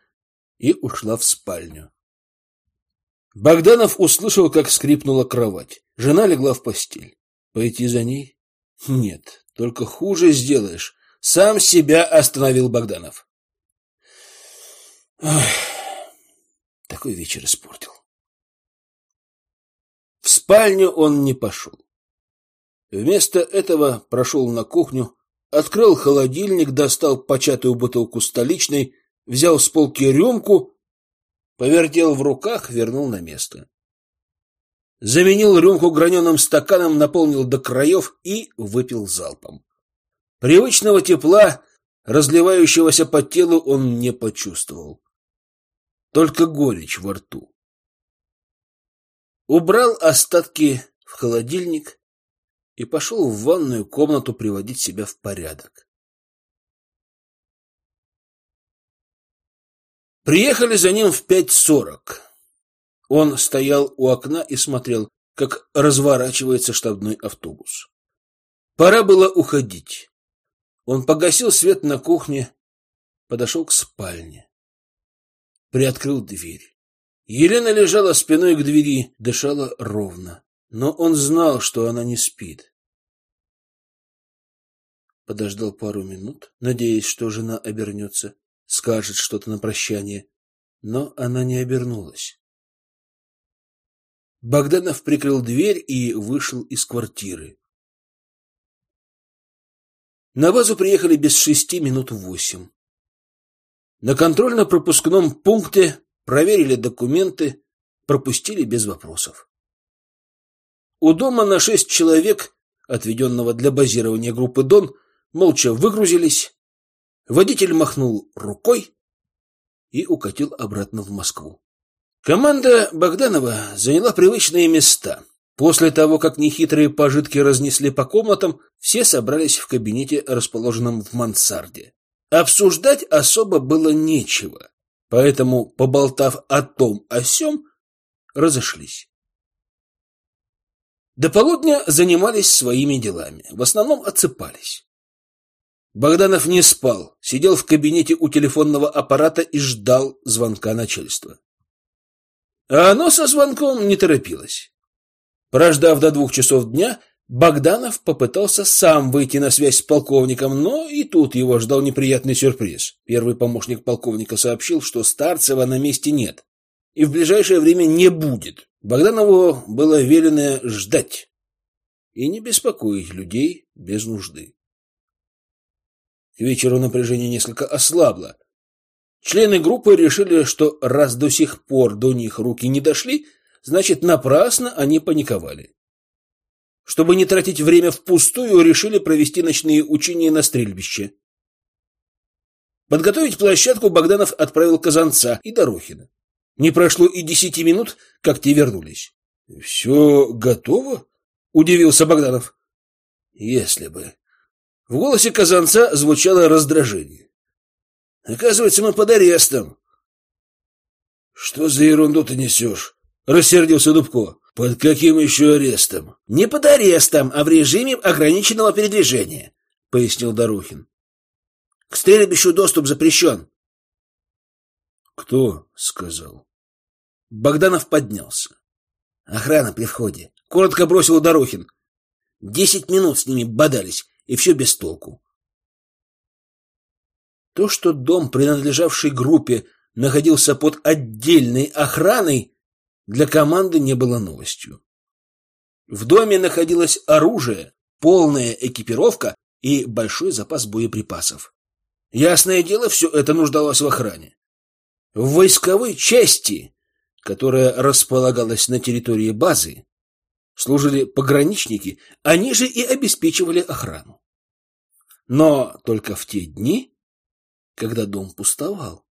и ушла в спальню. Богданов услышал, как скрипнула кровать. Жена легла в постель. Пойти за ней? Нет, только хуже сделаешь. Сам себя остановил Богданов. Ах, такой вечер испортил. В спальню он не пошел. Вместо этого прошел на кухню, открыл холодильник, достал початую бутылку столичной, взял с полки рюмку, повертел в руках, вернул на место. Заменил рюмку граненым стаканом, наполнил до краев и выпил залпом. Привычного тепла, разливающегося по телу, он не почувствовал. Только горечь во рту. Убрал остатки в холодильник, и пошел в ванную комнату приводить себя в порядок. Приехали за ним в пять сорок. Он стоял у окна и смотрел, как разворачивается штабной автобус. Пора было уходить. Он погасил свет на кухне, подошел к спальне. Приоткрыл дверь. Елена лежала спиной к двери, дышала ровно но он знал, что она не спит. Подождал пару минут, надеясь, что жена обернется, скажет что-то на прощание, но она не обернулась. Богданов прикрыл дверь и вышел из квартиры. На базу приехали без шести минут восемь. На контрольно-пропускном пункте проверили документы, пропустили без вопросов. У дома на шесть человек, отведенного для базирования группы «Дон», молча выгрузились. Водитель махнул рукой и укатил обратно в Москву. Команда Богданова заняла привычные места. После того, как нехитрые пожитки разнесли по комнатам, все собрались в кабинете, расположенном в мансарде. Обсуждать особо было нечего, поэтому, поболтав о том о сём, разошлись. До полудня занимались своими делами, в основном отсыпались. Богданов не спал, сидел в кабинете у телефонного аппарата и ждал звонка начальства. А оно со звонком не торопилось. Прождав до двух часов дня, Богданов попытался сам выйти на связь с полковником, но и тут его ждал неприятный сюрприз. Первый помощник полковника сообщил, что Старцева на месте нет и в ближайшее время не будет. Богданову было велено ждать и не беспокоить людей без нужды. К вечеру напряжение несколько ослабло. Члены группы решили, что раз до сих пор до них руки не дошли, Значит, напрасно они паниковали. Чтобы не тратить время впустую, решили провести ночные учения на стрельбище. Подготовить площадку Богданов отправил Казанца и Дорохина. Не прошло и десяти минут, как те вернулись. — Все готово? — удивился Богданов. — Если бы. В голосе Казанца звучало раздражение. — Оказывается, мы под арестом. — Что за ерунду ты несешь? — рассердился Дубко. «Под каким еще арестом?» «Не под арестом, а в режиме ограниченного передвижения», — пояснил Дорухин. «К стрельбищу доступ запрещен». «Кто?» — сказал. Богданов поднялся. «Охрана при входе», — коротко бросил Дорохин. «Десять минут с ними бодались, и все без толку». То, что дом, принадлежавший группе, находился под отдельной охраной, для команды не было новостью. В доме находилось оружие, полная экипировка и большой запас боеприпасов. Ясное дело, все это нуждалось в охране. В войсковой части, которая располагалась на территории базы, служили пограничники, они же и обеспечивали охрану. Но только в те дни, когда дом пустовал.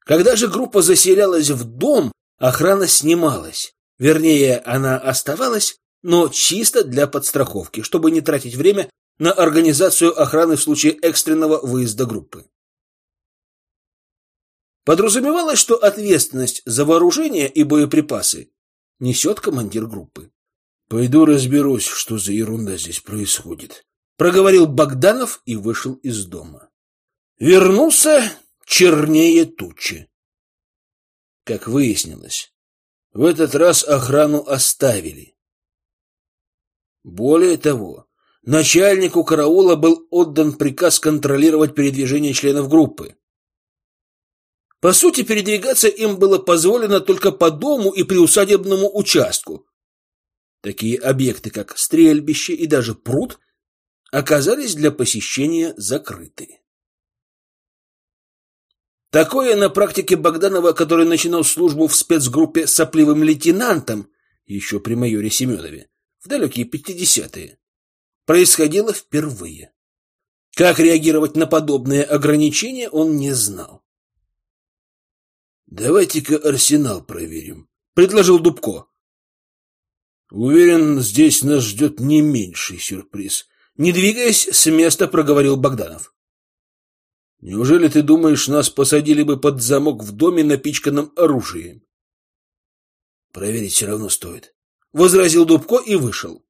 Когда же группа заселялась в дом, Охрана снималась. Вернее, она оставалась, но чисто для подстраховки, чтобы не тратить время на организацию охраны в случае экстренного выезда группы. Подразумевалось, что ответственность за вооружение и боеприпасы несет командир группы. «Пойду разберусь, что за ерунда здесь происходит», — проговорил Богданов и вышел из дома. Вернулся чернее тучи. Как выяснилось, в этот раз охрану оставили. Более того, начальнику караула был отдан приказ контролировать передвижение членов группы. По сути, передвигаться им было позволено только по дому и приусадебному участку. Такие объекты, как стрельбище и даже пруд, оказались для посещения закрыты. Такое на практике Богданова, который начинал службу в спецгруппе сопливым лейтенантом, еще при майоре Семенове, в далекие пятидесятые, происходило впервые. Как реагировать на подобные ограничения, он не знал. «Давайте-ка арсенал проверим», — предложил Дубко. «Уверен, здесь нас ждет не меньший сюрприз». Не двигаясь с места, проговорил Богданов. Неужели ты думаешь, нас посадили бы под замок в доме, напичканном оружием? Проверить все равно стоит. Возразил Дубко и вышел.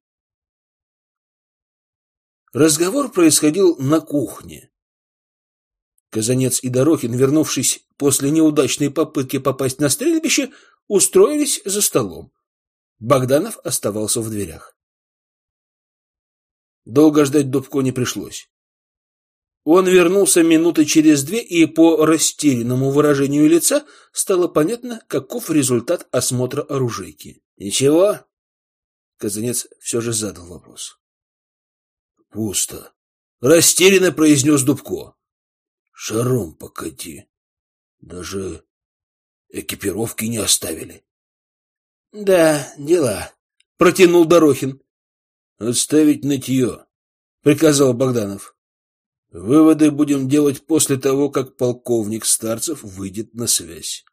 Разговор происходил на кухне. Казанец и Дорохин, вернувшись после неудачной попытки попасть на стрельбище, устроились за столом. Богданов оставался в дверях. Долго ждать Дубко не пришлось. Он вернулся минуты через две, и по растерянному выражению лица стало понятно, каков результат осмотра оружейки. «Ничего?» Казанец все же задал вопрос. «Пусто», Растерянно произнес Дубко. Шаром покати. Даже экипировки не оставили. Да, дела. Протянул Дорохин. Отставить нытье, приказал Богданов. Выводы будем делать после того, как полковник Старцев выйдет на связь.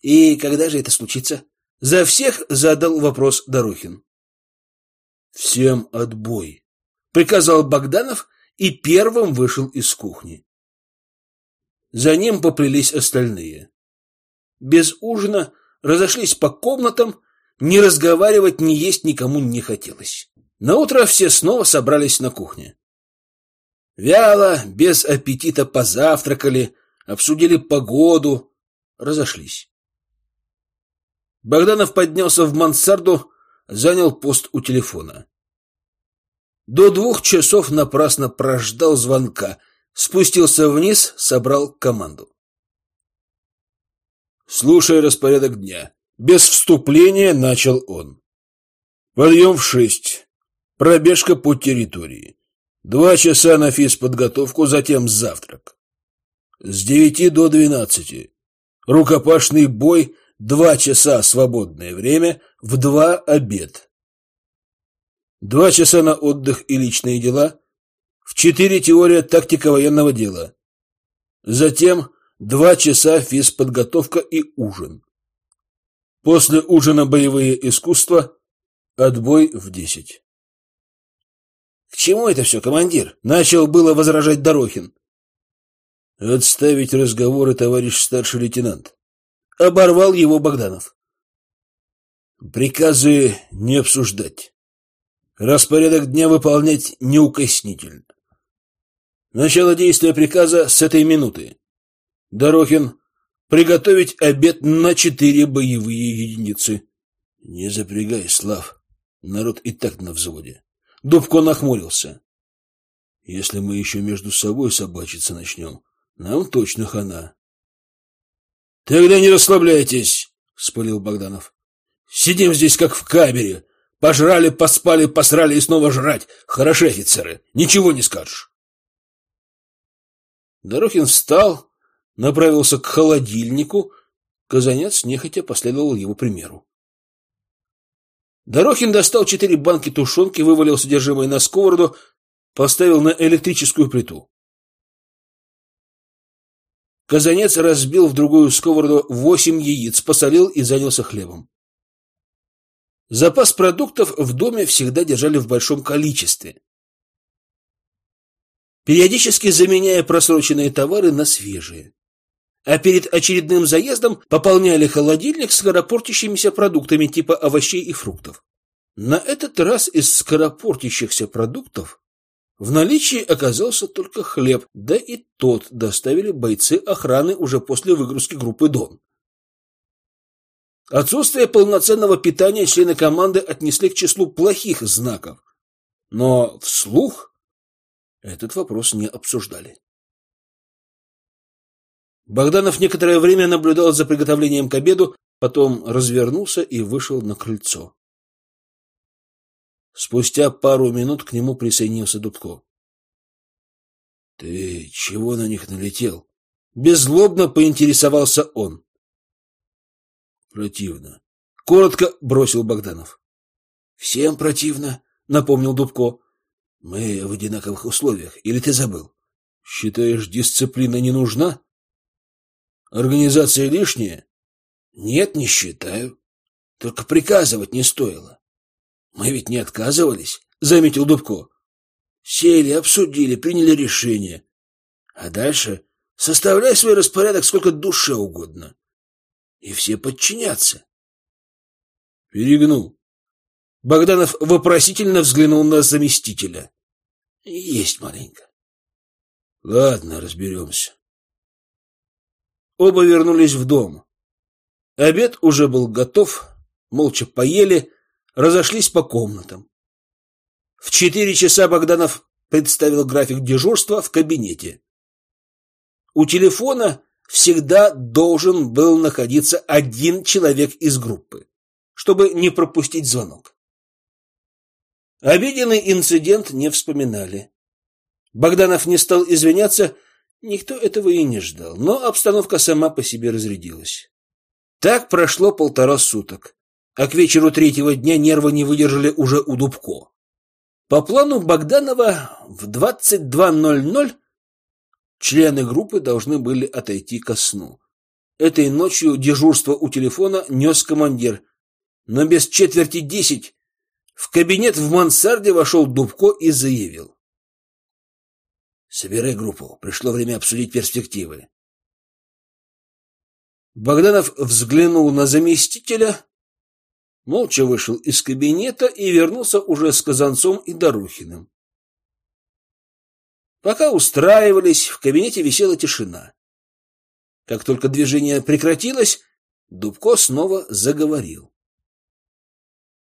И когда же это случится? За всех задал вопрос Дорохин. Всем отбой, приказал Богданов и первым вышел из кухни. За ним поплелись остальные. Без ужина разошлись по комнатам, не разговаривать, ни есть никому не хотелось. На утро все снова собрались на кухне. Вяло, без аппетита позавтракали, обсудили погоду, разошлись. Богданов поднялся в мансарду, занял пост у телефона. До двух часов напрасно прождал звонка, спустился вниз, собрал команду. Слушай распорядок дня. Без вступления начал он. Подъем в шесть. Пробежка по территории. Два часа на физподготовку, затем завтрак. С девяти до двенадцати. Рукопашный бой, два часа свободное время, в два обед. Два часа на отдых и личные дела. В четыре теория тактика военного дела. Затем два часа физподготовка и ужин. После ужина боевые искусства, отбой в десять. К чему это все, командир? Начал было возражать Дорохин. Отставить разговоры, товарищ старший лейтенант. Оборвал его Богданов. Приказы не обсуждать. Распорядок дня выполнять неукоснительно. Начало действия приказа с этой минуты. Дорохин, приготовить обед на четыре боевые единицы. Не запрягай, Слав. Народ и так на взводе. Дубко нахмурился. Если мы еще между собой собачиться начнем, нам точно хана. Тогда не расслабляйтесь, спылил Богданов. Сидим здесь как в кабере. Пожрали, поспали, посрали и снова жрать. Хороши офицеры, ничего не скажешь. Дорохин встал, направился к холодильнику. Казанец нехотя последовал его примеру. Дорохин достал четыре банки тушенки, вывалил содержимое на сковороду, поставил на электрическую плиту. Казанец разбил в другую сковороду восемь яиц, посолил и занялся хлебом. Запас продуктов в доме всегда держали в большом количестве, периодически заменяя просроченные товары на свежие а перед очередным заездом пополняли холодильник скоропортящимися продуктами типа овощей и фруктов. На этот раз из скоропортящихся продуктов в наличии оказался только хлеб, да и тот доставили бойцы охраны уже после выгрузки группы «Дон». Отсутствие полноценного питания члены команды отнесли к числу плохих знаков, но вслух этот вопрос не обсуждали. Богданов некоторое время наблюдал за приготовлением к обеду, потом развернулся и вышел на крыльцо. Спустя пару минут к нему присоединился Дубко. — Ты чего на них налетел? Беззлобно поинтересовался он. — Противно. Коротко бросил Богданов. — Всем противно, напомнил Дубко. — Мы в одинаковых условиях. Или ты забыл? Считаешь, дисциплина не нужна? Организация лишняя? Нет, не считаю. Только приказывать не стоило. Мы ведь не отказывались, заметил Дубко. Сели, обсудили, приняли решение. А дальше составляй свой распорядок сколько душе угодно. И все подчинятся. Перегнул. Богданов вопросительно взглянул на заместителя. Есть маленько. Ладно, разберемся. Оба вернулись в дом. Обед уже был готов, молча поели, разошлись по комнатам. В четыре часа Богданов представил график дежурства в кабинете. У телефона всегда должен был находиться один человек из группы, чтобы не пропустить звонок. Обиденный инцидент не вспоминали. Богданов не стал извиняться, никто этого и не ждал, но обстановка сама по себе разрядилась. Так прошло полтора суток, а к вечеру третьего дня нервы не выдержали уже у Дубко. По плану Богданова в 22.00 члены группы должны были отойти ко сну. Этой ночью дежурство у телефона нес командир, но без четверти десять в кабинет в мансарде вошел Дубко и заявил. «Собирай группу. Пришло время обсудить перспективы». Богданов взглянул на заместителя, молча вышел из кабинета и вернулся уже с Казанцом и Дорухиным. Пока устраивались, в кабинете висела тишина. Как только движение прекратилось, Дубко снова заговорил.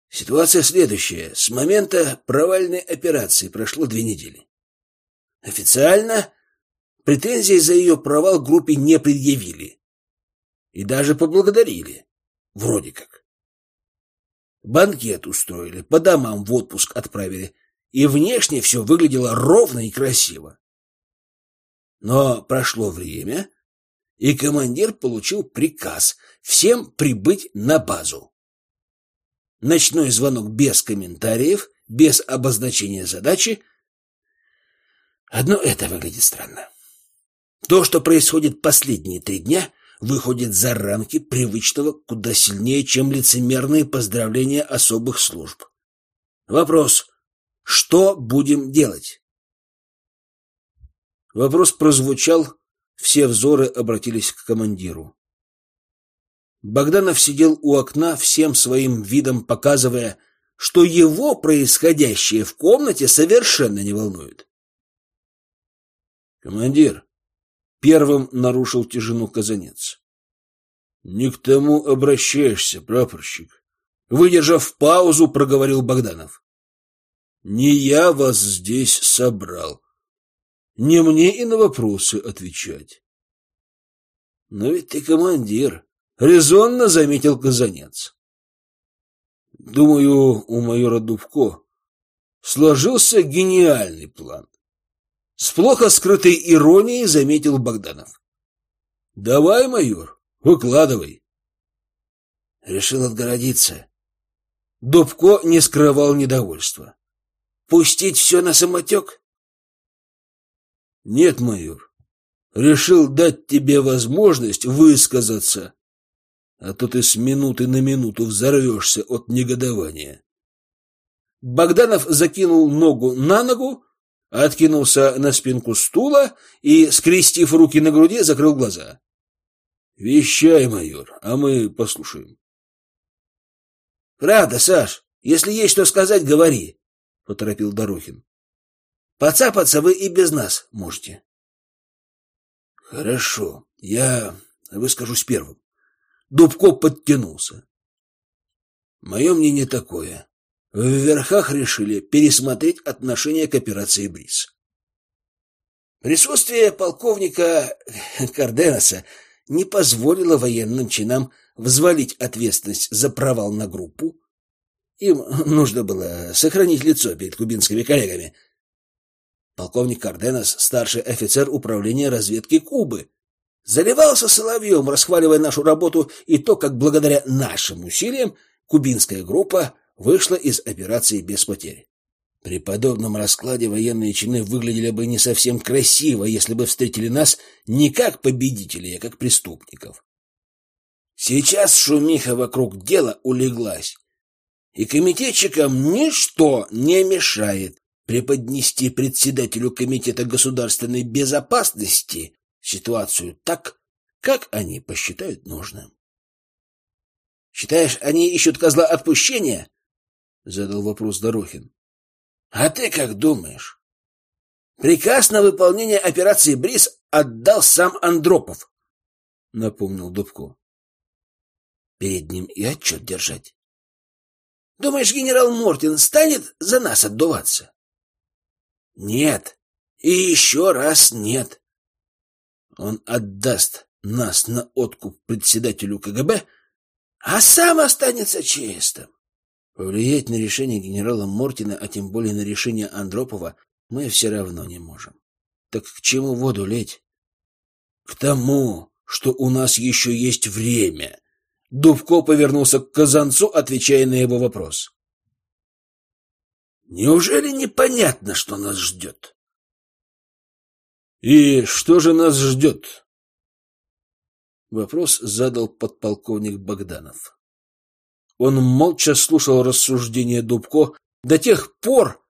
Ситуация следующая. С момента провальной операции прошло две недели. Официально претензий за ее провал группе не предъявили. И даже поблагодарили. Вроде как. Банкет устроили, по домам в отпуск отправили. И внешне все выглядело ровно и красиво. Но прошло время, и командир получил приказ всем прибыть на базу. Ночной звонок без комментариев, без обозначения задачи. Одно это выглядит странно. То, что происходит последние три дня, выходит за рамки привычного куда сильнее, чем лицемерные поздравления особых служб. Вопрос, что будем делать? Вопрос прозвучал, все взоры обратились к командиру. Богданов сидел у окна, всем своим видом показывая, что его происходящее в комнате совершенно не волнует. «Командир!» — первым нарушил тишину казанец. «Не к тому обращаешься, прапорщик!» Выдержав паузу, проговорил Богданов. «Не я вас здесь собрал. Не мне и на вопросы отвечать». «Но ведь ты командир!» Резонно заметил Казанец. Думаю, у майора Дубко сложился гениальный план. С плохо скрытой иронией заметил Богданов. Давай, майор, выкладывай. Решил отгородиться. Дубко не скрывал недовольства. Пустить все на самотек? Нет, майор. Решил дать тебе возможность высказаться а то ты с минуты на минуту взорвешься от негодования. Богданов закинул ногу на ногу, откинулся на спинку стула и, скрестив руки на груди, закрыл глаза. — Вещай, майор, а мы послушаем. — Правда, Саш, если есть что сказать, говори, — поторопил Дорохин. — Поцапаться вы и без нас можете. — Хорошо, я выскажусь первым. Дубко подтянулся. Мое мнение такое. В верхах решили пересмотреть отношение к операции «Бриз». Присутствие полковника Карденаса не позволило военным чинам взвалить ответственность за провал на группу. Им нужно было сохранить лицо перед кубинскими коллегами. Полковник Карденас — старший офицер управления разведки Кубы, заливался соловьем, расхваливая нашу работу и то, как благодаря нашим усилиям кубинская группа вышла из операции без потерь. При подобном раскладе военные чины выглядели бы не совсем красиво, если бы встретили нас не как победителей, а как преступников. Сейчас шумиха вокруг дела улеглась, и комитетчикам ничто не мешает преподнести председателю Комитета государственной безопасности ситуацию так, как они посчитают нужным. «Считаешь, они ищут козла отпущения?» — задал вопрос Дорохин. «А ты как думаешь?» «Приказ на выполнение операции «Бриз» отдал сам Андропов», — напомнил Дубко. «Перед ним и отчет держать. Думаешь, генерал Мортин станет за нас отдуваться?» «Нет. И еще раз нет. Он отдаст нас на откуп председателю КГБ, а сам останется чистым. Повлиять на решение генерала Мортина, а тем более на решение Андропова, мы все равно не можем. Так к чему воду лить? К тому, что у нас еще есть время. Дубко повернулся к Казанцу, отвечая на его вопрос. Неужели непонятно, что нас ждет? И что же нас ждет? Вопрос задал подполковник Богданов. Он молча слушал рассуждения Дубко до тех пор,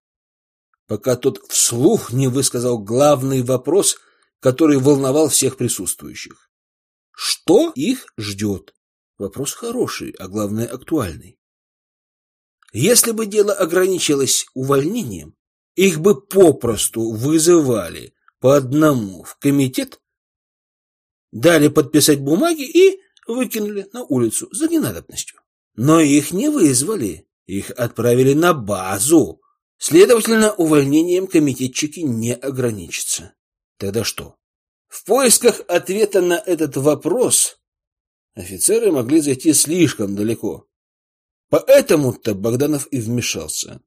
пока тот вслух не высказал главный вопрос, который волновал всех присутствующих. Что их ждет? Вопрос хороший, а главное актуальный. Если бы дело ограничилось увольнением, их бы попросту вызывали по одному в комитет, дали подписать бумаги и выкинули на улицу за ненадобностью. Но их не вызвали, их отправили на базу. Следовательно, увольнением комитетчики не ограничатся. Тогда что? В поисках ответа на этот вопрос офицеры могли зайти слишком далеко. Поэтому-то Богданов и вмешался.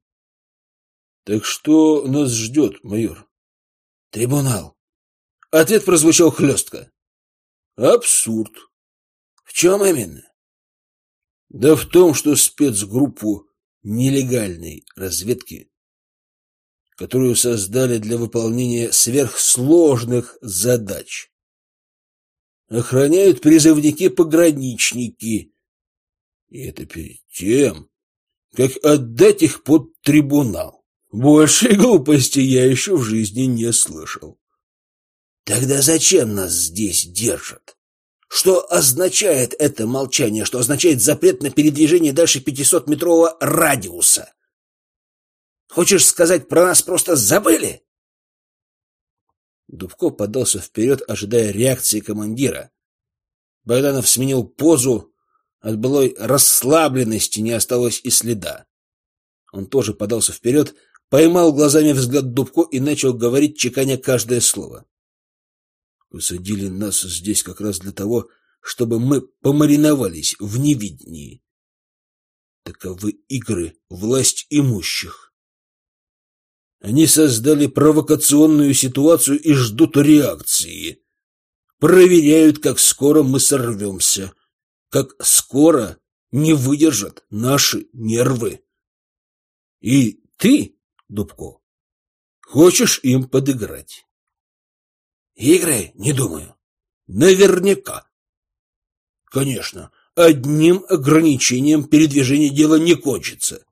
Так что нас ждет, майор? Трибунал. Ответ прозвучал хлестко. Абсурд. В чем именно? Да в том, что спецгруппу нелегальной разведки, которую создали для выполнения сверхсложных задач, охраняют призывники-пограничники. И это перед тем, как отдать их под трибунал. Большей глупости я еще в жизни не слышал. Тогда зачем нас здесь держат? Что означает это молчание? Что означает запрет на передвижение дальше 500-метрового радиуса? Хочешь сказать, про нас просто забыли? Дубко подался вперед, ожидая реакции командира. Богданов сменил позу. От былой расслабленности не осталось и следа. Он тоже подался вперед, поймал глазами взгляд Дубко и начал говорить, чеканя каждое слово. Посадили нас здесь как раз для того, чтобы мы помариновались в невидении. Таковы игры власть имущих. Они создали провокационную ситуацию и ждут реакции. Проверяют, как скоро мы сорвемся, как скоро не выдержат наши нервы. И ты, Дубко, хочешь им подыграть. Игры? Не думаю. Наверняка. Конечно, одним ограничением передвижения дело не кончится.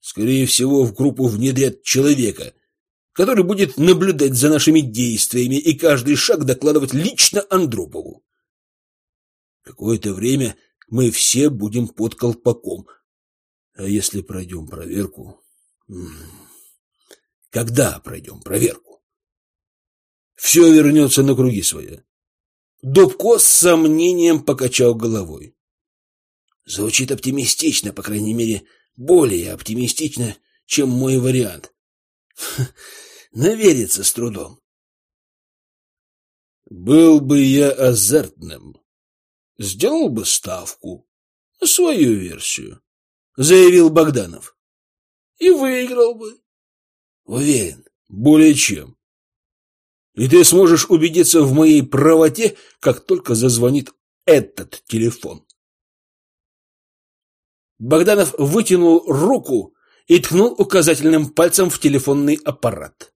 Скорее всего, в группу внедрят человека, который будет наблюдать за нашими действиями и каждый шаг докладывать лично Андропову. Какое-то время мы все будем под колпаком. А если пройдем проверку... Когда пройдем проверку? все вернется на круги своя. Дубко с сомнением покачал головой. Звучит оптимистично, по крайней мере, более оптимистично, чем мой вариант. Навериться с трудом. Был бы я азартным, сделал бы ставку на свою версию, заявил Богданов. И выиграл бы. Уверен, более чем и ты сможешь убедиться в моей правоте, как только зазвонит этот телефон. Богданов вытянул руку и ткнул указательным пальцем в телефонный аппарат.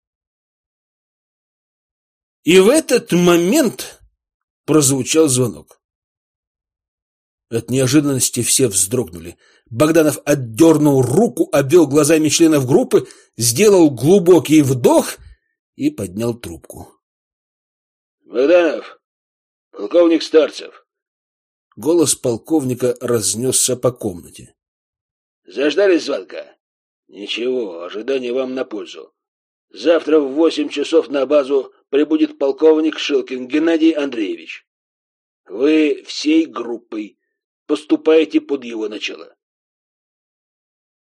И в этот момент прозвучал звонок. От неожиданности все вздрогнули. Богданов отдернул руку, обвел глазами членов группы, сделал глубокий вдох и поднял трубку. «Богданов! Полковник Старцев!» Голос полковника разнесся по комнате. «Заждались звонка?» «Ничего, ожидание вам на пользу. Завтра в восемь часов на базу прибудет полковник Шилкин Геннадий Андреевич. Вы всей группой поступаете под его начало.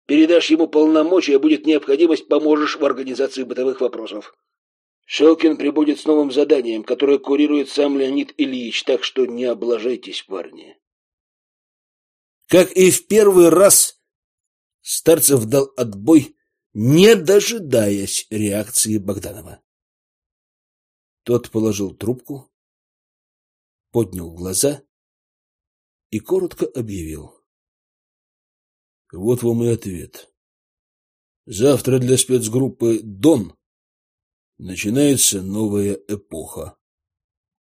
Передашь ему полномочия, будет необходимость, поможешь в организации бытовых вопросов. Шелкин прибудет с новым заданием, которое курирует сам Леонид Ильич, так что не облажайтесь, парни. Как и в первый раз, Старцев дал отбой, не дожидаясь реакции Богданова. Тот положил трубку, поднял глаза и коротко объявил. Вот вам и ответ. Завтра для спецгруппы «Дон» начинается новая эпоха.